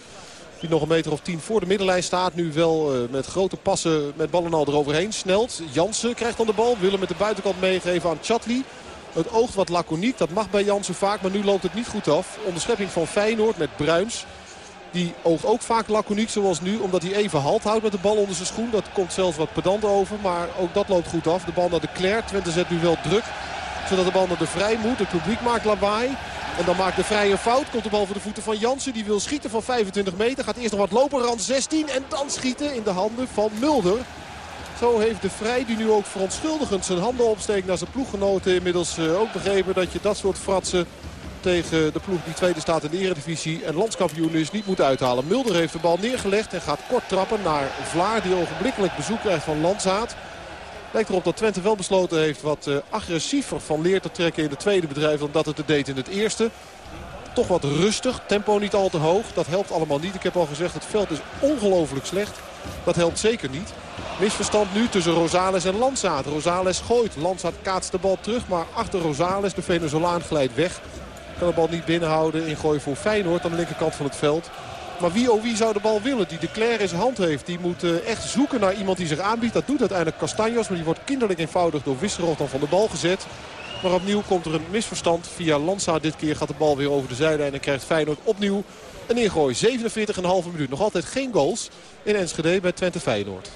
Die nog een meter of tien voor de middenlijn staat. Nu wel uh, met grote passen met ballen al eroverheen. Snelt. Jansen krijgt dan de bal. Wil hem met de buitenkant meegeven aan Chatli. Het oogt wat laconiek. Dat mag bij Jansen vaak. Maar nu loopt het niet goed af. Onderschepping van Feyenoord met Bruins. Die oogt ook vaak laconiek zoals nu. Omdat hij even halt houdt met de bal onder zijn schoen. Dat komt zelfs wat pedant over. Maar ook dat loopt goed af. De bal naar de Claire. Twente zet nu wel druk zodat de bal naar de vrij moet. Het publiek maakt lawaai. En dan maakt de vrij een fout. Komt de bal voor de voeten van Jansen. Die wil schieten van 25 meter. Gaat eerst nog wat lopen. Rand 16. En dan schieten in de handen van Mulder. Zo heeft de Vrij, die nu ook verontschuldigend zijn handen opsteekt naar zijn ploeggenoten... inmiddels ook begrepen dat je dat soort fratsen tegen de ploeg die tweede staat in de eredivisie... en landskampioen is, niet moet uithalen. Mulder heeft de bal neergelegd en gaat kort trappen naar Vlaar... die ogenblikkelijk bezoek krijgt van Landzaat. Lijkt erop dat Twente wel besloten heeft wat uh, agressiever van leer te trekken in het tweede bedrijf dan dat het het deed in het eerste. Toch wat rustig, tempo niet al te hoog. Dat helpt allemaal niet. Ik heb al gezegd, het veld is ongelooflijk slecht. Dat helpt zeker niet. Misverstand nu tussen Rosales en Landsaat. Rosales gooit, Landsaat kaatst de bal terug. Maar achter Rosales, de Venezolaan, glijdt weg. Kan de bal niet binnenhouden. Ingooi voor Feyenoord aan de linkerkant van het veld. Maar wie oh wie zou de bal willen? Die de Claire in zijn hand heeft. Die moet uh, echt zoeken naar iemand die zich aanbiedt. Dat doet uiteindelijk Castanjos. Maar die wordt kinderlijk eenvoudig door Wisserov dan van de bal gezet. Maar opnieuw komt er een misverstand. Via Lanza dit keer gaat de bal weer over de zijlijn. En krijgt Feyenoord opnieuw een ingooi. 47,5 minuut. Nog altijd geen goals in Enschede bij Twente Feyenoord.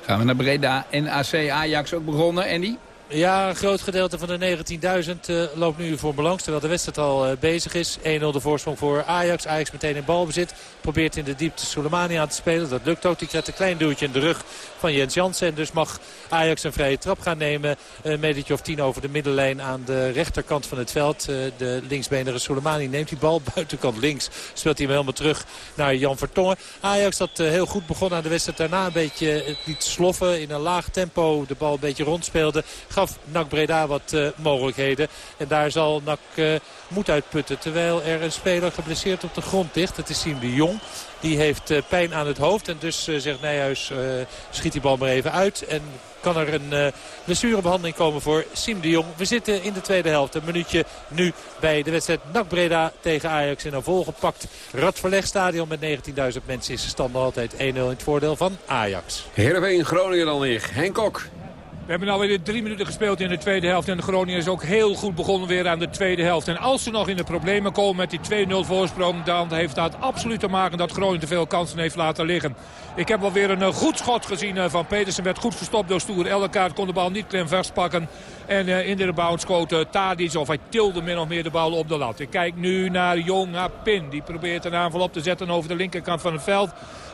Gaan we naar Breda. NAC Ajax ook begonnen, Andy? Ja, een groot gedeelte van de 19.000 uh, loopt nu voor belangs. Terwijl de wedstrijd al uh, bezig is. 1-0 de voorsprong voor Ajax. Ajax meteen in balbezit. Probeert in de diepte Soleimani aan te spelen. Dat lukt ook. Die krijgt een klein duwtje in de rug van Jens Jansen. En dus mag Ajax een vrije trap gaan nemen. Een metertje of 10 over de middenlijn aan de rechterkant van het veld. Uh, de linksbenige Soleimani neemt die bal. Buitenkant links speelt hij hem helemaal terug naar Jan Vertongen. Ajax dat heel goed begon aan de wedstrijd. Daarna een beetje liet sloffen in een laag tempo. De bal een beetje rondspeelde gaf NAC Breda wat uh, mogelijkheden. En daar zal NAC uh, moed uitputten. Terwijl er een speler geblesseerd op de grond ligt. Dat is Siem de Jong. Die heeft uh, pijn aan het hoofd. En dus zegt Nijhuis, schiet die bal maar even uit. En kan er een blessurebehandeling komen voor Siem de Jong. We zitten in de tweede helft. Een minuutje nu bij de wedstrijd NAC Breda tegen Ajax. In een volgepakt Radverlegstadion met 19.000 mensen is de stand altijd 1-0 in het voordeel van Ajax. Heerenveen Groningen dan weer. Henk Kok. We hebben alweer drie minuten gespeeld in de tweede helft. En de Groningen is ook heel goed begonnen weer aan de tweede helft. En als ze nog in de problemen komen met die 2-0 voorsprong... dan heeft dat absoluut te maken dat Groningen te veel kansen heeft laten liggen. Ik heb wel weer een eh, goed schot gezien eh, van Petersen. Werd goed gestopt door Stoer. Elkaar kon de bal niet klem vastpakken. En eh, in de rebound schoot Tadic, of hij tilde min of meer de bal op de lat. Ik kijk nu naar Jong, naar Pin. Die probeert een aanval op te zetten over de linkerkant van het veld.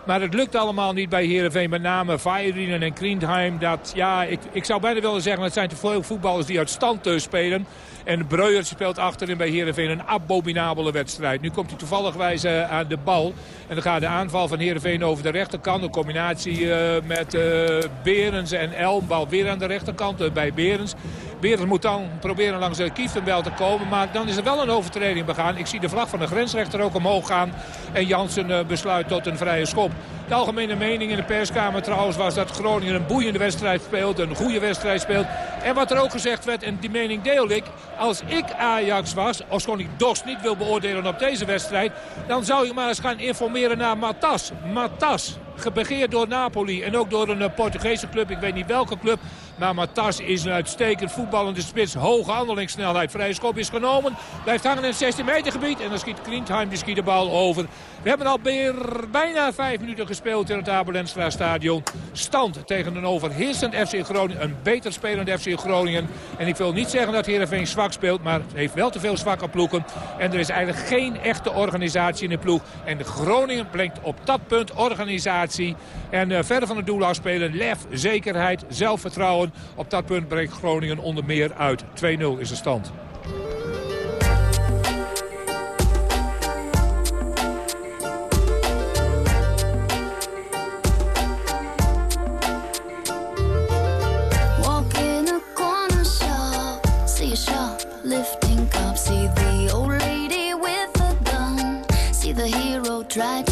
Maar het lukt allemaal niet bij Heerenveen. Met name Vajerinen en Kriendheim. Dat, ja, ik, ik zou bijna willen zeggen, het zijn te veel voetballers die uit stand uh, spelen. En Breuer speelt achterin bij Heerenveen een abominabele wedstrijd. Nu komt hij toevallig aan de bal. En dan gaat de aanval van Heerenveen over de rechterkant. Een combinatie uh, met uh, Berens en Elm. Bal weer aan de rechterkant bij Berens. Berens moet dan proberen langs de Kieftenbel te komen. Maar dan is er wel een overtreding begaan. Ik zie de vlag van de grensrechter ook omhoog gaan. En Jansen besluit tot een vrije schop. De algemene mening in de perskamer trouwens was dat Groningen een boeiende wedstrijd speelt. Een goede wedstrijd speelt. En wat er ook gezegd werd, en die mening deel ik. Als ik Ajax was, als ik Dos niet wil beoordelen op deze wedstrijd. Dan zou je maar eens gaan informeren naar Matas. Matas, gebegeerd door Napoli en ook door een Portugese club. Ik weet niet welke club. Maar Matas is een uitstekend voetballende spits. Hoge handelingssnelheid. Vrije schop is genomen. Blijft hangen in het 16 meter gebied. En dan schiet schiet de bal over. We hebben al bijna vijf minuten gespeeld in het Abelenstra stadion. Stand tegen een overheersend FC Groningen. Een beter spelend FC Groningen. En ik wil niet zeggen dat Heerenveen zwak speelt. Maar het heeft wel te veel zwakke ploegen. En er is eigenlijk geen echte organisatie in de ploeg. En de Groningen brengt op dat punt organisatie. En uh, verder van het doel afspelen. Lef, zekerheid, zelfvertrouwen. Op dat punt breekt Groningen onder meer uit. 2-0 is de stand. try to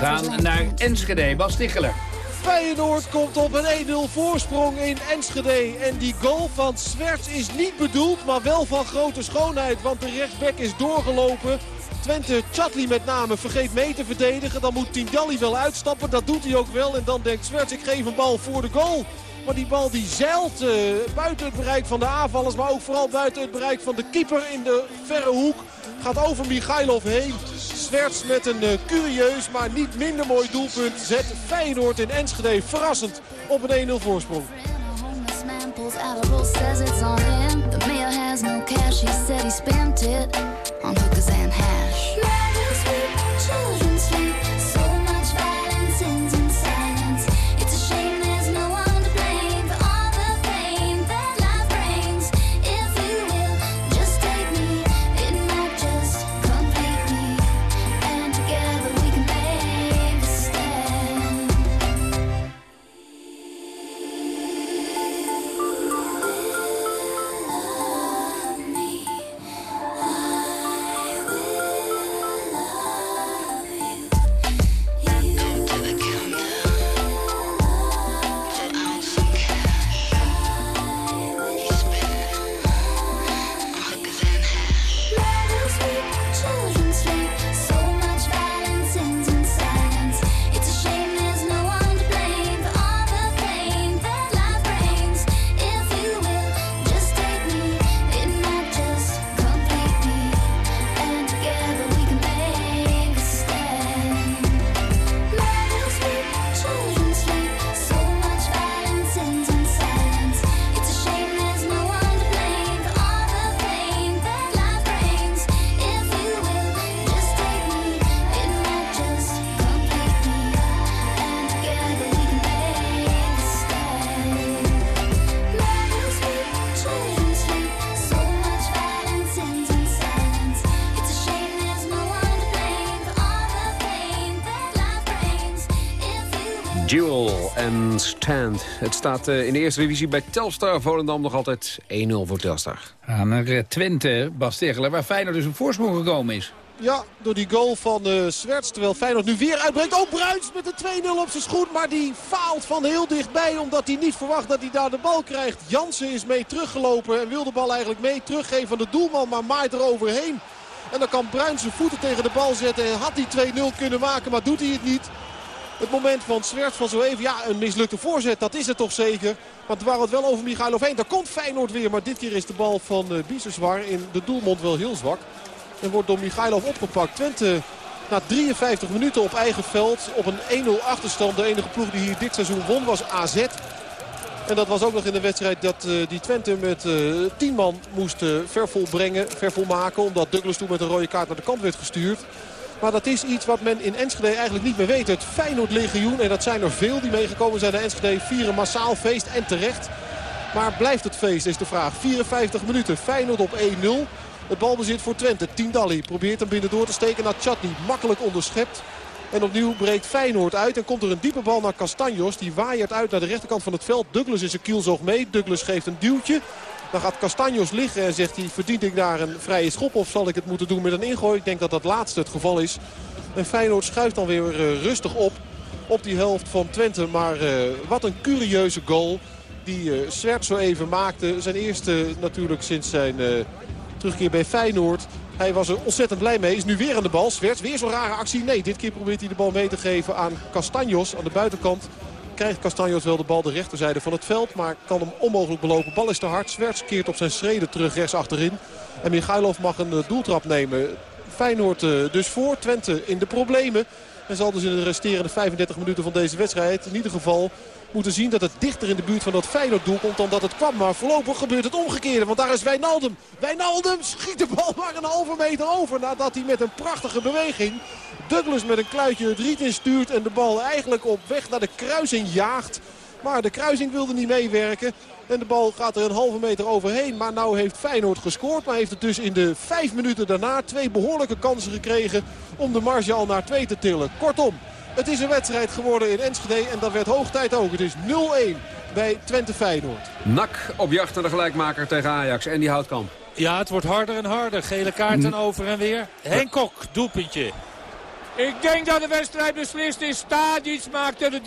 gaan naar Enschede, Bas Ticheler. Feyenoord komt op een 1-0 voorsprong in Enschede. En die goal van Swerts is niet bedoeld, maar wel van grote schoonheid. Want de rechtsback is doorgelopen. Twente Chatli met name vergeet mee te verdedigen. Dan moet Tindalli wel uitstappen. Dat doet hij ook wel. En dan denkt Swerts, ik geef een bal voor de goal. Maar die bal die zeilt uh, buiten het bereik van de aanvallers. Maar ook vooral buiten het bereik van de keeper in de verre hoek. Gaat over Michailov heen. Met een uh, curieus, maar niet minder mooi doelpunt. Zet Feyenoord in Enschede verrassend op een 1-0 voorsprong. Jewel en Stand. Het staat uh, in de eerste divisie bij Telstar. Volendam nog altijd 1-0 voor Telstar. Naar uh, Twente, Bas Tegeler, waar Feyenoord dus op voorsprong gekomen is. Ja, door die goal van uh, Zwerts. Terwijl Feyenoord nu weer uitbreekt. Oh, Bruins met een 2-0 op zijn schoen. Maar die faalt van heel dichtbij. Omdat hij niet verwacht dat hij daar de bal krijgt. Jansen is mee teruggelopen. En wil de bal eigenlijk mee teruggeven aan de doelman. Maar maait er overheen. En dan kan Bruins zijn voeten tegen de bal zetten. En had hij 2-0 kunnen maken. Maar doet hij het niet. Het moment van Zwerts van zo even. Ja, een mislukte voorzet. Dat is het toch zeker. Want we waren het wel over Michailov heen. Daar komt Feyenoord weer. Maar dit keer is de bal van uh, in de doelmond wel heel zwak. En wordt door Michailov opgepakt. Twente na 53 minuten op eigen veld op een 1-0 achterstand. De enige ploeg die hier dit seizoen won was AZ. En dat was ook nog in de wedstrijd dat uh, die Twente met uh, 10 man moest uh, vervol brengen. Omdat Douglas toen met een rode kaart naar de kant werd gestuurd. Maar dat is iets wat men in Enschede eigenlijk niet meer weet. Het Feyenoord Legioen, en dat zijn er veel die meegekomen zijn naar Enschede, vieren massaal feest en terecht. Maar blijft het feest is de vraag. 54 minuten, Feyenoord op 1-0. Het balbezit voor Twente. Tindalli probeert hem binnendoor te steken naar Chatni. Makkelijk onderschept. En opnieuw breekt Feyenoord uit. En komt er een diepe bal naar Castanjos. Die waaiert uit naar de rechterkant van het veld. Douglas is een kielzog mee. Douglas geeft een duwtje. Dan gaat Castanjos liggen en zegt hij... verdient ik daar een vrije schop of zal ik het moeten doen met een ingooi? Ik denk dat dat laatste het geval is. En Feyenoord schuift dan weer uh, rustig op. Op die helft van Twente. Maar uh, wat een curieuze goal. Die uh, zo even maakte. Zijn eerste natuurlijk sinds zijn terugkeer bij Feyenoord. Hij was er ontzettend blij mee. Is nu weer aan de bal. Zwerts, weer zo'n rare actie. Nee, dit keer probeert hij de bal mee te geven aan Castanjos aan de buitenkant. Krijgt Castanjos wel de bal de rechterzijde van het veld. Maar kan hem onmogelijk belopen. Bal is te hard. Zwerts keert op zijn schreden terug rechts achterin. En Michailov mag een doeltrap nemen. Feyenoord dus voor. Twente in de problemen. En zal dus in de resterende 35 minuten van deze wedstrijd in ieder geval moeten zien dat het dichter in de buurt van dat Feyenoord doel komt dan dat het kwam. Maar voorlopig gebeurt het omgekeerde, want daar is Wijnaldum. Wijnaldum schiet de bal maar een halve meter over nadat hij met een prachtige beweging Douglas met een kluitje het riet instuurt en de bal eigenlijk op weg naar de kruising jaagt. Maar de kruising wilde niet meewerken. En de bal gaat er een halve meter overheen. Maar nou heeft Feyenoord gescoord. Maar heeft het dus in de vijf minuten daarna twee behoorlijke kansen gekregen om de marge al naar twee te tillen. Kortom, het is een wedstrijd geworden in Enschede en dat werd hoog tijd ook. Het is 0-1 bij Twente Feyenoord. Nak op jacht naar de gelijkmaker tegen Ajax en die houtkamp. Ja, het wordt harder en harder. Gele kaarten over en weer. Henk Kok, doelpuntje. Ik denk dat de wedstrijd beslist is. Tadic maakt er de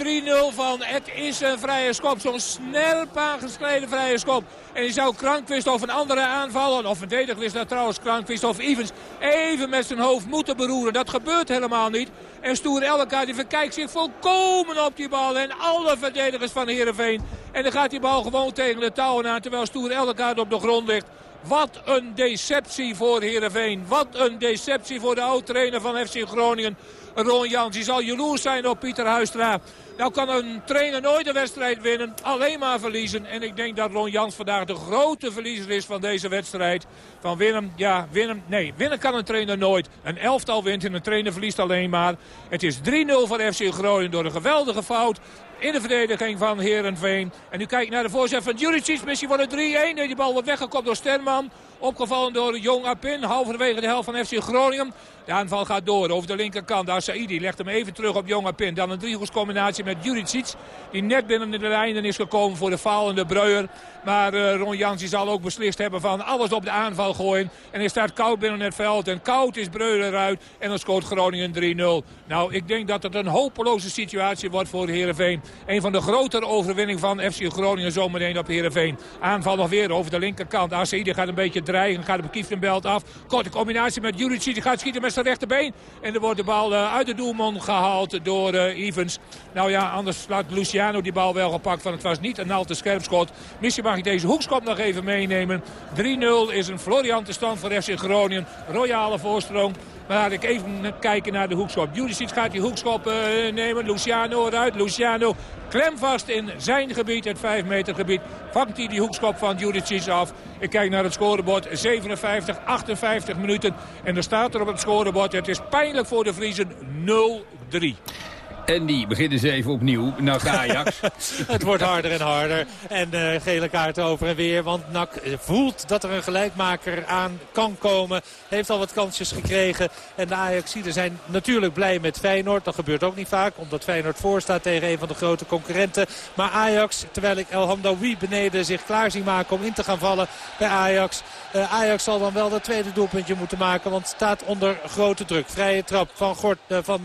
3-0 van. Het is een vrije schop. Zo'n snel paangestreden vrije schop. En je zou Krankwist of een andere aanvaller, of verdediger is dat trouwens Krankwist of Evans, even met zijn hoofd moeten beroeren. Dat gebeurt helemaal niet. En Stoer Elkaar die verkijkt zich volkomen op die bal. En alle verdedigers van Heerenveen. En dan gaat die bal gewoon tegen de touwen aan. Terwijl Stoer Elkaar op de grond ligt. Wat een deceptie voor Heerenveen. Wat een deceptie voor de oud-trainer van FC Groningen. Ron Jans. Die zal jaloers zijn op Pieter Huistra. Nou kan een trainer nooit een wedstrijd winnen. Alleen maar verliezen. En ik denk dat Ron Jans vandaag de grote verliezer is van deze wedstrijd. Van winnen, ja, winnen. Nee, winnen kan een trainer nooit. Een elftal wint en een trainer verliest alleen maar. Het is 3-0 voor FC Groningen door een geweldige fout in de verdediging van Herenveen. En nu kijk ik naar de voorzet van Juricic. Misschien wordt het 3-1. Nee, die bal wordt weggekopt door Sterman. Opgevallen door Jong Apin. Halverwege de helft van FC Groningen. De aanval gaat door over de linkerkant. Daar Saidi legt hem even terug op Jong Apin. Dan een driehoekscombinatie met Juricic. Die net binnen de lijnen is gekomen voor de falende Breuer. Maar uh, Ron Jans zal ook beslist hebben van alles op de aanval gooien. En hij staat koud binnen het veld. En koud is Breuer eruit. En dan scoort Groningen 3-0. Nou, ik denk dat het een hopeloze situatie wordt voor Heerenveen. Een van de grotere overwinningen van FC Groningen zometeen op Heerenveen. Aanval nog weer over de linkerkant. Asaidi gaat een beetje dreigen. Gaat op Kieftenbelt af. Korte combinatie met Juricic. Die gaat schieten met zijn rechterbeen. En er wordt de bal uh, uit de doelman gehaald door uh, Evans. Nou ja, anders laat Luciano die bal wel gepakt. Want het was niet een al te scherp schot. Misschien mag ik deze hoekschop nog even meenemen. 3-0 is een floriante stand voor FC Groningen. Royale voorsprong. Maar laat ik even kijken naar de hoekschop. Judicic gaat die hoekschop uh, nemen. Luciano eruit. Luciano klemvast in zijn gebied, het 5 meter gebied. Vangt hij die hoekschop van Judicic af. Ik kijk naar het scorebord. 57, 58 minuten. En er staat er op het scorebord. Het is pijnlijk voor de Vriezen 0-3. En die beginnen ze even opnieuw. Nou, Ajax. Het wordt harder en harder. En eh, gele kaarten over en weer. Want NAC voelt dat er een gelijkmaker aan kan komen. Heeft al wat kansjes gekregen. En de Ajaxiden zijn natuurlijk blij met Feyenoord. Dat gebeurt ook niet vaak. Omdat Feyenoord voor staat tegen een van de grote concurrenten. Maar Ajax, terwijl ik El Hamdawi beneden zich klaar zie maken om in te gaan vallen bij Ajax. Eh, Ajax zal dan wel dat tweede doelpuntje moeten maken. Want staat onder grote druk. Vrije trap van, Gort, eh, van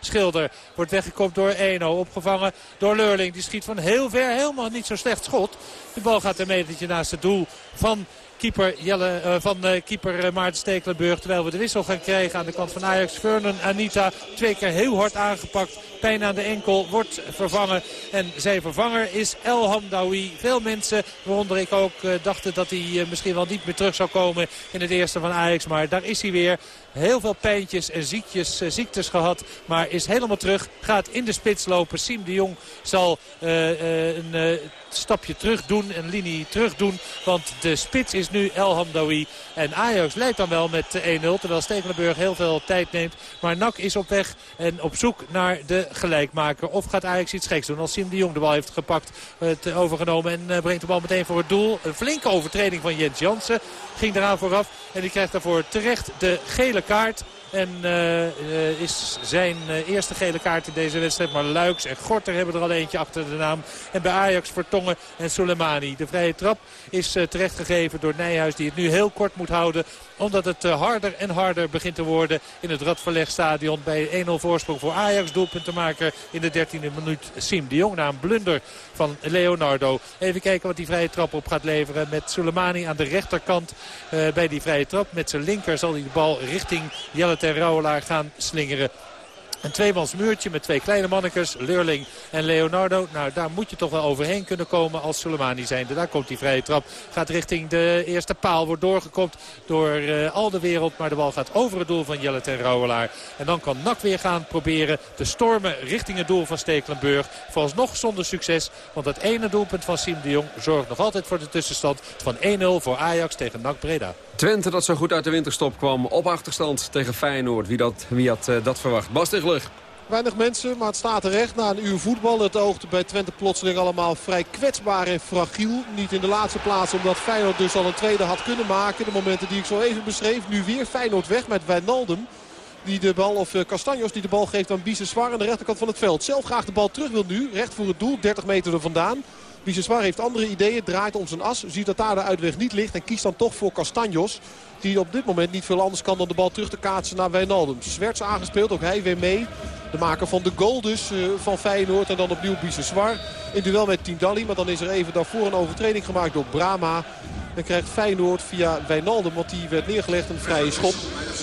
Schilder. Wordt weggekomen door Eno. Opgevangen door Leurling. Die schiet van heel ver. Helemaal niet zo slecht schot. De bal gaat een metertje naast het doel van keeper, Jelle, eh, van eh, keeper eh, Maarten Stekelenburg. Terwijl we de wissel gaan krijgen aan de kant van Ajax. Vernon Anita twee keer heel hard aangepakt. Pijn aan de enkel wordt vervangen. En zijn vervanger is El Hamdawi. Veel mensen, waaronder ik ook, dachten dat hij misschien wel niet meer terug zou komen in het eerste van Ajax. Maar daar is hij weer. Heel veel pijntjes en ziektes, eh, ziektes gehad. Maar is helemaal terug. Gaat in de spits lopen. Siem de Jong zal een stapje terug doen. Een linie terug doen. Want de spits is nu El Hamdawi. En Ajax leidt dan wel met eh, 1-0. Terwijl Stekelenburg heel veel tijd neemt. Maar NAC is op weg en op zoek naar de gelijkmaker. Of gaat Ajax iets geks doen als Siem de Jong de bal heeft gepakt. Het overgenomen en eh, brengt de bal meteen voor het doel. Een flinke overtreding van Jens Jansen. Ging eraan vooraf. En die krijgt daarvoor terecht de gele kaart. En eh, eh, is zijn eh, eerste gele kaart in deze wedstrijd. Maar Luiks en Gorter hebben er al eentje achter de naam. En bij Ajax Vertongen en Soleimani. De vrije trap is terechtgegeven door Nijhuis die het nu heel kort moet houden omdat het uh, harder en harder begint te worden in het Radverlegstadion. Bij 1-0 voorsprong voor Ajax. Doelpunt te maken in de 13e minuut Siem de Jong. Na een blunder van Leonardo. Even kijken wat die vrije trap op gaat leveren. Met Soleimani aan de rechterkant uh, bij die vrije trap. Met zijn linker zal hij de bal richting Jelle ter Rouwelaar gaan slingeren. Een tweemans muurtje met twee kleine mannekes, Leurling en Leonardo. Nou, daar moet je toch wel overheen kunnen komen als Soleimani zijnde. Daar komt die vrije trap. Gaat richting de eerste paal. Wordt doorgekopt door uh, al de wereld. Maar de bal gaat over het doel van Jelle ten Rouwelaar. En dan kan Nak weer gaan proberen te stormen richting het doel van Stekelenburg. Vooralsnog zonder succes. Want het ene doelpunt van Siem de Jong zorgt nog altijd voor de tussenstand van 1-0 voor Ajax tegen Nak Breda. Twente dat zo goed uit de winterstop kwam op achterstand tegen Feyenoord. Wie, dat, wie had uh, dat verwacht? Bas Tegler. Weinig mensen, maar het staat terecht. Na een uur voetbal. Het oogde bij Twente plotseling allemaal vrij kwetsbaar en fragiel. Niet in de laatste plaats omdat Feyenoord dus al een tweede had kunnen maken. De momenten die ik zo even beschreef. Nu weer Feyenoord weg met Wijnaldum. Die de bal, of uh, Castanjos die de bal geeft aan Biseswar aan de rechterkant van het veld. Zelf graag de bal terug wil nu. Recht voor het doel, 30 meter er vandaan. Biseswar heeft andere ideeën, draait om zijn as. Ziet dat daar de uitweg niet ligt en kiest dan toch voor Castanjos. Die op dit moment niet veel anders kan dan de bal terug te kaatsen naar Wijnaldum. Zwerts aangespeeld, ook hij weer mee. De maker van de goal dus uh, van Feyenoord. En dan opnieuw Biseswar in duel met Tindalli. Maar dan is er even daarvoor een overtreding gemaakt door Brama. Dan krijgt Feyenoord via Wijnaldum, want die werd neergelegd, een vrije schop.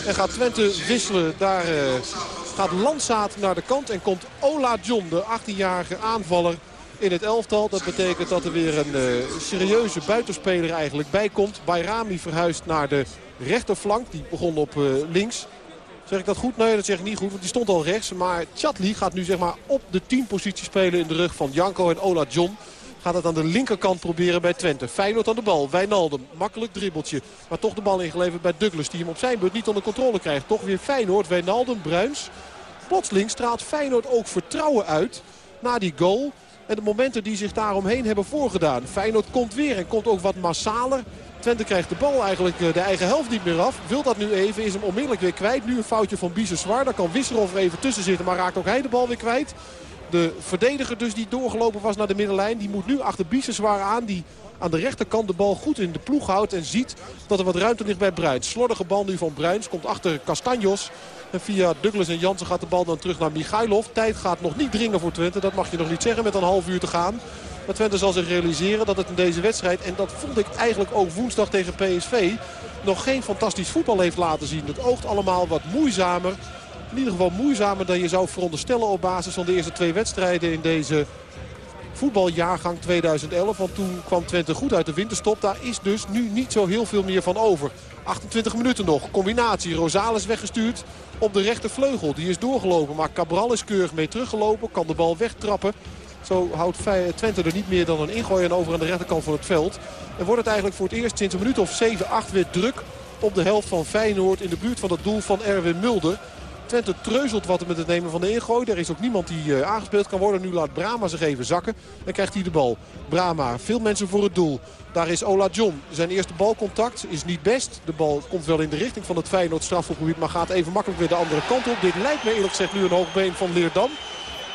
En gaat Twente wisselen. Daar uh, gaat Landsaat naar de kant en komt Ola John, de 18-jarige aanvaller in het elftal. Dat betekent dat er weer een uh, serieuze buitenspeler eigenlijk bij komt. Bayrami verhuist naar de rechterflank. Die begon op uh, links. Zeg ik dat goed? Nee, dat zeg ik niet goed, want die stond al rechts. Maar Chatli gaat nu zeg maar op de 10 positie spelen in de rug van Janko en Ola John. Gaat het aan de linkerkant proberen bij Twente. Feyenoord aan de bal. Wijnaldum. Makkelijk dribbeltje. Maar toch de bal ingeleverd bij Douglas. Die hem op zijn beurt niet onder controle krijgt. Toch weer Feyenoord. Wijnaldum. Bruins. Plotseling straalt Feyenoord ook vertrouwen uit. Na die goal. En de momenten die zich daaromheen hebben voorgedaan. Feyenoord komt weer en komt ook wat massaler. Twente krijgt de bal eigenlijk de eigen helft niet meer af. Wil dat nu even, is hem onmiddellijk weer kwijt. Nu een foutje van Biseswar. Daar kan Wisserov er even tussen zitten, maar raakt ook hij de bal weer kwijt. De verdediger dus die doorgelopen was naar de middenlijn. Die moet nu achter Biseswar aan. Die aan de rechterkant de bal goed in de ploeg houdt. En ziet dat er wat ruimte ligt bij Bruins. Slordige bal nu van Bruins. Komt achter Castanjos. En via Douglas en Jansen gaat de bal dan terug naar Michailov. Tijd gaat nog niet dringen voor Twente. Dat mag je nog niet zeggen met een half uur te gaan. Maar Twente zal zich realiseren dat het in deze wedstrijd... en dat vond ik eigenlijk ook woensdag tegen PSV... nog geen fantastisch voetbal heeft laten zien. Het oogt allemaal wat moeizamer. In ieder geval moeizamer dan je zou veronderstellen... op basis van de eerste twee wedstrijden in deze voetbaljaargang 2011. Want toen kwam Twente goed uit de winterstop. Daar is dus nu niet zo heel veel meer van over. 28 minuten nog. Combinatie. Rosales weggestuurd op de rechtervleugel. Die is doorgelopen. Maar Cabral is keurig mee teruggelopen. Kan de bal wegtrappen. Zo houdt Twente er niet meer dan een ingooi over aan de rechterkant van het veld. En wordt het eigenlijk voor het eerst sinds een minuut of 7, 8 weer druk op de helft van Feyenoord. In de buurt van het doel van Erwin Mulder. Twente treuzelt wat met het nemen van de ingooi. Er is ook niemand die eh, aangespeeld kan worden. Nu laat Brama zich even zakken. Dan krijgt hij de bal. Brama, veel mensen voor het doel. Daar is Ola John. Zijn eerste balcontact is niet best. De bal komt wel in de richting van het Feyenoord strafgebied. Maar gaat even makkelijk weer de andere kant op. Dit lijkt me eerlijk gezegd nu een hoogbeen van Leerdam.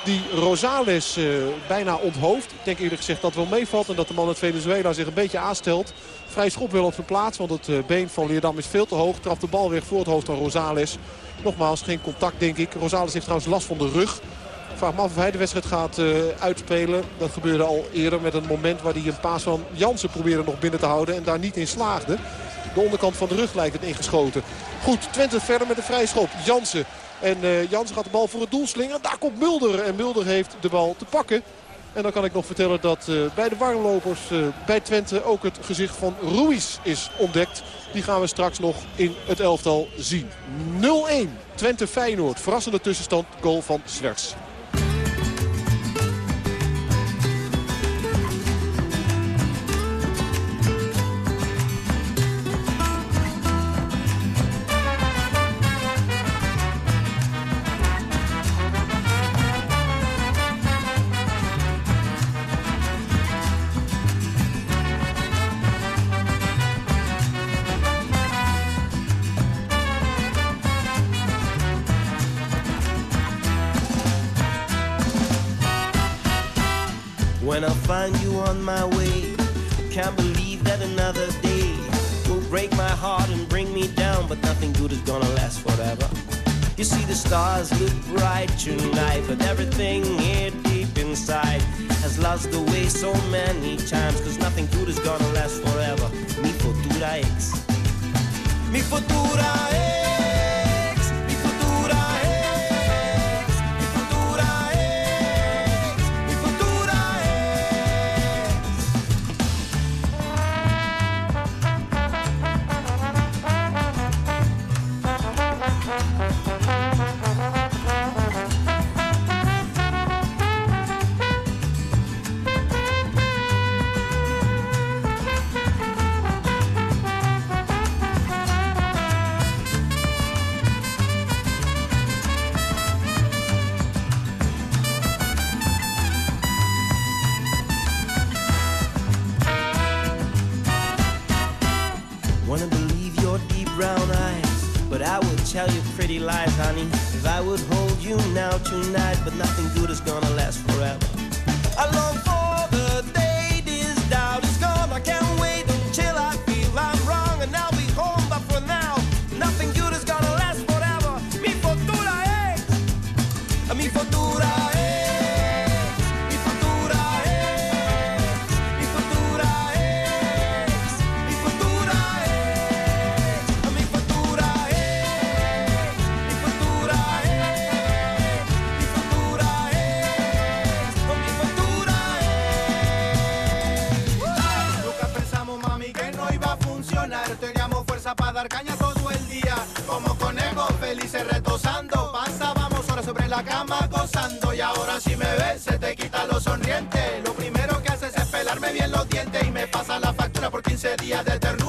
Die Rosales eh, bijna onthoofd. Ik denk eerlijk gezegd dat wel meevalt. En dat de man uit Venezuela zich een beetje aanstelt. Vrij schop wel op zijn plaats. Want het eh, been van Leerdam is veel te hoog. Trapt de bal weer voor het hoofd van Rosales. Nogmaals, geen contact denk ik. Rosales heeft trouwens last van de rug. Vraag me af of hij de wedstrijd gaat eh, uitspelen. Dat gebeurde al eerder met een moment waar hij een paas van Jansen probeerde nog binnen te houden. En daar niet in slaagde. De onderkant van de rug lijkt het ingeschoten. Goed, Twente verder met de vrije schop. Jansen. En uh, gaat de bal voor het doel slingen. Daar komt Mulder. En Mulder heeft de bal te pakken. En dan kan ik nog vertellen dat uh, bij de warmlopers uh, bij Twente ook het gezicht van Ruiz is ontdekt. Die gaan we straks nog in het elftal zien. 0-1 Twente Feyenoord. Verrassende tussenstand. Goal van Zwerts. When I find you on my way, can't believe that another day will break my heart and bring me down, but nothing good is gonna last forever. You see, the stars look bright tonight, but everything here deep inside has lost the way so many times, cause nothing good is gonna last forever. Mi futura ex. Mi futura ex. Nothing good dar caña todo el día. Como conejos felices retosando. Pasábamos horas sobre la cama gozando. Y ahora si me ves, se te quita lo sonriente. Lo primero que haces es pelarme bien los dientes. Y me pasa la factura por 15 días de ternura.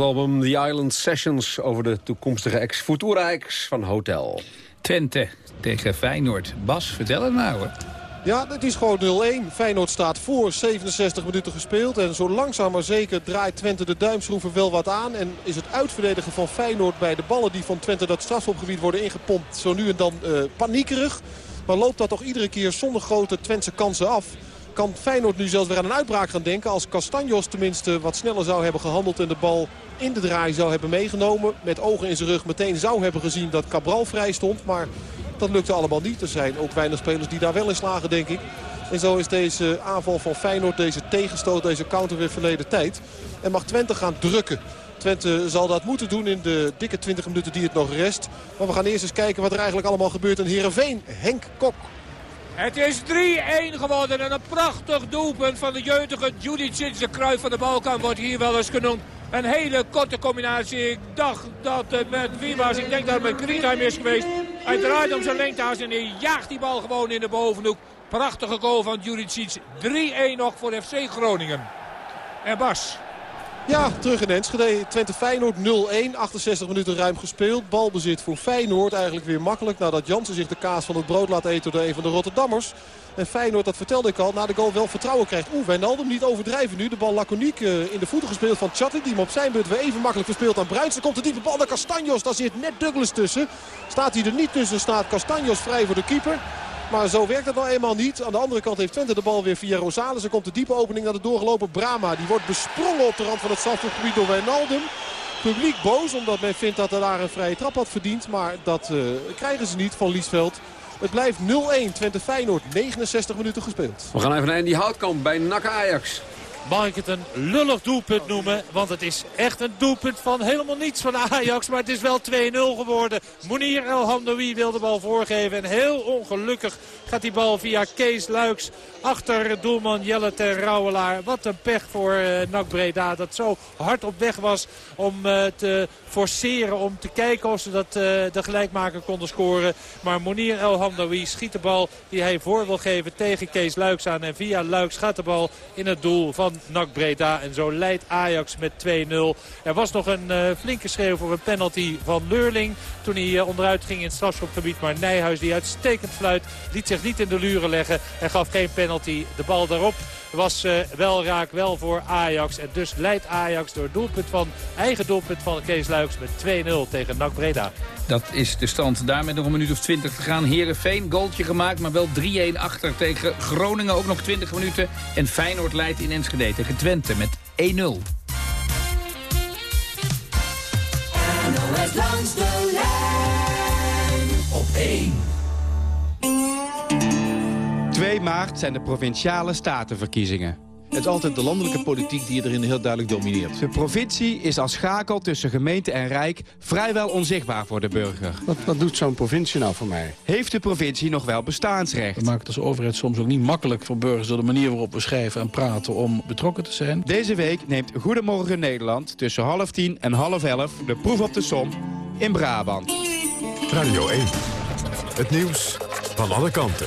Het album The Island Sessions over de toekomstige ex Futura ex van Hotel. Twente tegen Feyenoord. Bas, vertel het nou hoor. Ja, het is gewoon 0-1. Feyenoord staat voor, 67 minuten gespeeld. En zo langzaam maar zeker draait Twente de duimschroeven wel wat aan. En is het uitverdedigen van Feyenoord bij de ballen die van Twente dat strafschopgebied worden ingepompt. Zo nu en dan eh, paniekerig. Maar loopt dat toch iedere keer zonder grote Twentse kansen af. Kan Feyenoord nu zelfs weer aan een uitbraak gaan denken. Als Castanjos tenminste wat sneller zou hebben gehandeld en de bal in de draai zou hebben meegenomen. Met ogen in zijn rug meteen zou hebben gezien dat Cabral vrij stond. Maar dat lukte allemaal niet. Er zijn ook weinig spelers die daar wel in slagen, denk ik. En zo is deze aanval van Feyenoord, deze tegenstoot, deze counter weer verleden tijd. En mag Twente gaan drukken. Twente zal dat moeten doen in de dikke 20 minuten die het nog rest. Maar we gaan eerst eens kijken wat er eigenlijk allemaal gebeurt in Heerenveen. Henk Kok. Het is 3-1 geworden en een prachtig doelpunt van de jeugdige Judicic. De kruif van de Balkan wordt hier wel eens genoemd. Een hele korte combinatie. Ik dacht dat het met wie was. Ik denk dat het met Greenheim is geweest. Hij draait om zijn lengtehaas en hij jaagt die bal gewoon in de bovenhoek. Prachtige goal van Judicic. 3-1 nog voor FC Groningen. En Bas. Ja, terug in Enschede. Twente Feyenoord 0-1. 68 minuten ruim gespeeld. Balbezit voor Feyenoord eigenlijk weer makkelijk. Nadat Jansen zich de kaas van het brood laat eten door een van de Rotterdammers. En Feyenoord, dat vertelde ik al, na de goal wel vertrouwen krijgt. Oeh, Wijnaldum niet overdrijven nu. De bal laconiek uh, in de voeten gespeeld van Chatty. Die hem op zijn beurt weer even makkelijk verspeelt aan Bruins. Dan komt de diepe bal naar Castanjos. Daar zit net Douglas tussen. Staat hij er niet tussen, staat Castanjos vrij voor de keeper. Maar zo werkt het nou eenmaal niet. Aan de andere kant heeft Twente de bal weer via Rosales. Er komt de diepe opening naar de doorgelopen Brama. Die wordt besprongen op de rand van het strafgebied door Wijnaldum. Publiek boos omdat men vindt dat er daar een vrije trap had verdiend. Maar dat uh, krijgen ze niet van Liesveld. Het blijft 0-1. Twente Feyenoord. 69 minuten gespeeld. We gaan even naar die houtkamp bij NAC Ajax. Mag ik het een lullig doelpunt noemen? Want het is echt een doelpunt van helemaal niets van Ajax. Maar het is wel 2-0 geworden. Mounir El Hamdoui wil de bal voorgeven. En heel ongelukkig gaat die bal via Kees Luiks achter doelman Jelle ter Rauwelaar. Wat een pech voor uh, NAC Breda. Dat zo hard op weg was om uh, te forceren. Om te kijken of ze dat, uh, de gelijkmaker konden scoren. Maar Monir El Hamdoui schiet de bal die hij voor wil geven tegen Kees Luiks aan. En via Luiks gaat de bal in het doel van NAC Breda. En zo leidt Ajax met 2-0. Er was nog een flinke schreeuw voor een penalty van Leurling. Toen hij onderuit ging in het strafschopgebied. Maar Nijhuis die uitstekend fluit liet zich niet in de luren leggen. En gaf geen penalty. De bal daarop was wel raak, wel voor Ajax. En dus leidt Ajax door doelpunt van, eigen doelpunt van Kees Luiks met 2-0 tegen NAC Breda. Dat is de stand. Daarmee nog een minuut of 20 te gaan. Herenveen, goaltje gemaakt, maar wel 3-1 achter tegen Groningen. Ook nog 20 minuten. En Feyenoord leidt in Enschede tegen Twente met 1-0. NOS langs de lijn op 1. 2 maart zijn de provinciale statenverkiezingen. Het is altijd de landelijke politiek die erin heel duidelijk domineert. De provincie is als schakel tussen gemeente en rijk vrijwel onzichtbaar voor de burger. Wat, wat doet zo'n provincie nou voor mij? Heeft de provincie nog wel bestaansrecht? We maken het als overheid soms ook niet makkelijk voor burgers... door de manier waarop we schrijven en praten om betrokken te zijn. Deze week neemt Goedemorgen Nederland tussen half tien en half elf... de proef op de som in Brabant. Radio 1. Het nieuws van alle kanten.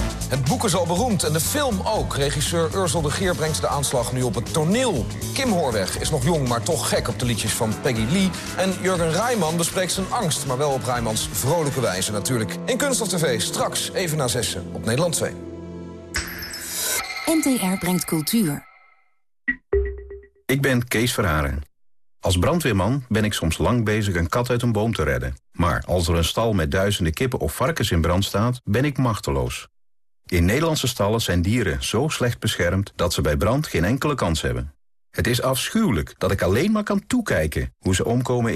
Het boek is al beroemd en de film ook. Regisseur Ursel de Geer brengt de aanslag nu op het toneel. Kim Hoorweg is nog jong, maar toch gek op de liedjes van Peggy Lee. En Jurgen Rijman bespreekt zijn angst, maar wel op Rijmans vrolijke wijze natuurlijk. In Kunst of TV, straks even na zessen op Nederland 2. NTR brengt cultuur. Ik ben Kees Verharen. Als brandweerman ben ik soms lang bezig een kat uit een boom te redden. Maar als er een stal met duizenden kippen of varkens in brand staat, ben ik machteloos. In Nederlandse stallen zijn dieren zo slecht beschermd dat ze bij brand geen enkele kans hebben. Het is afschuwelijk dat ik alleen maar kan toekijken hoe ze omkomen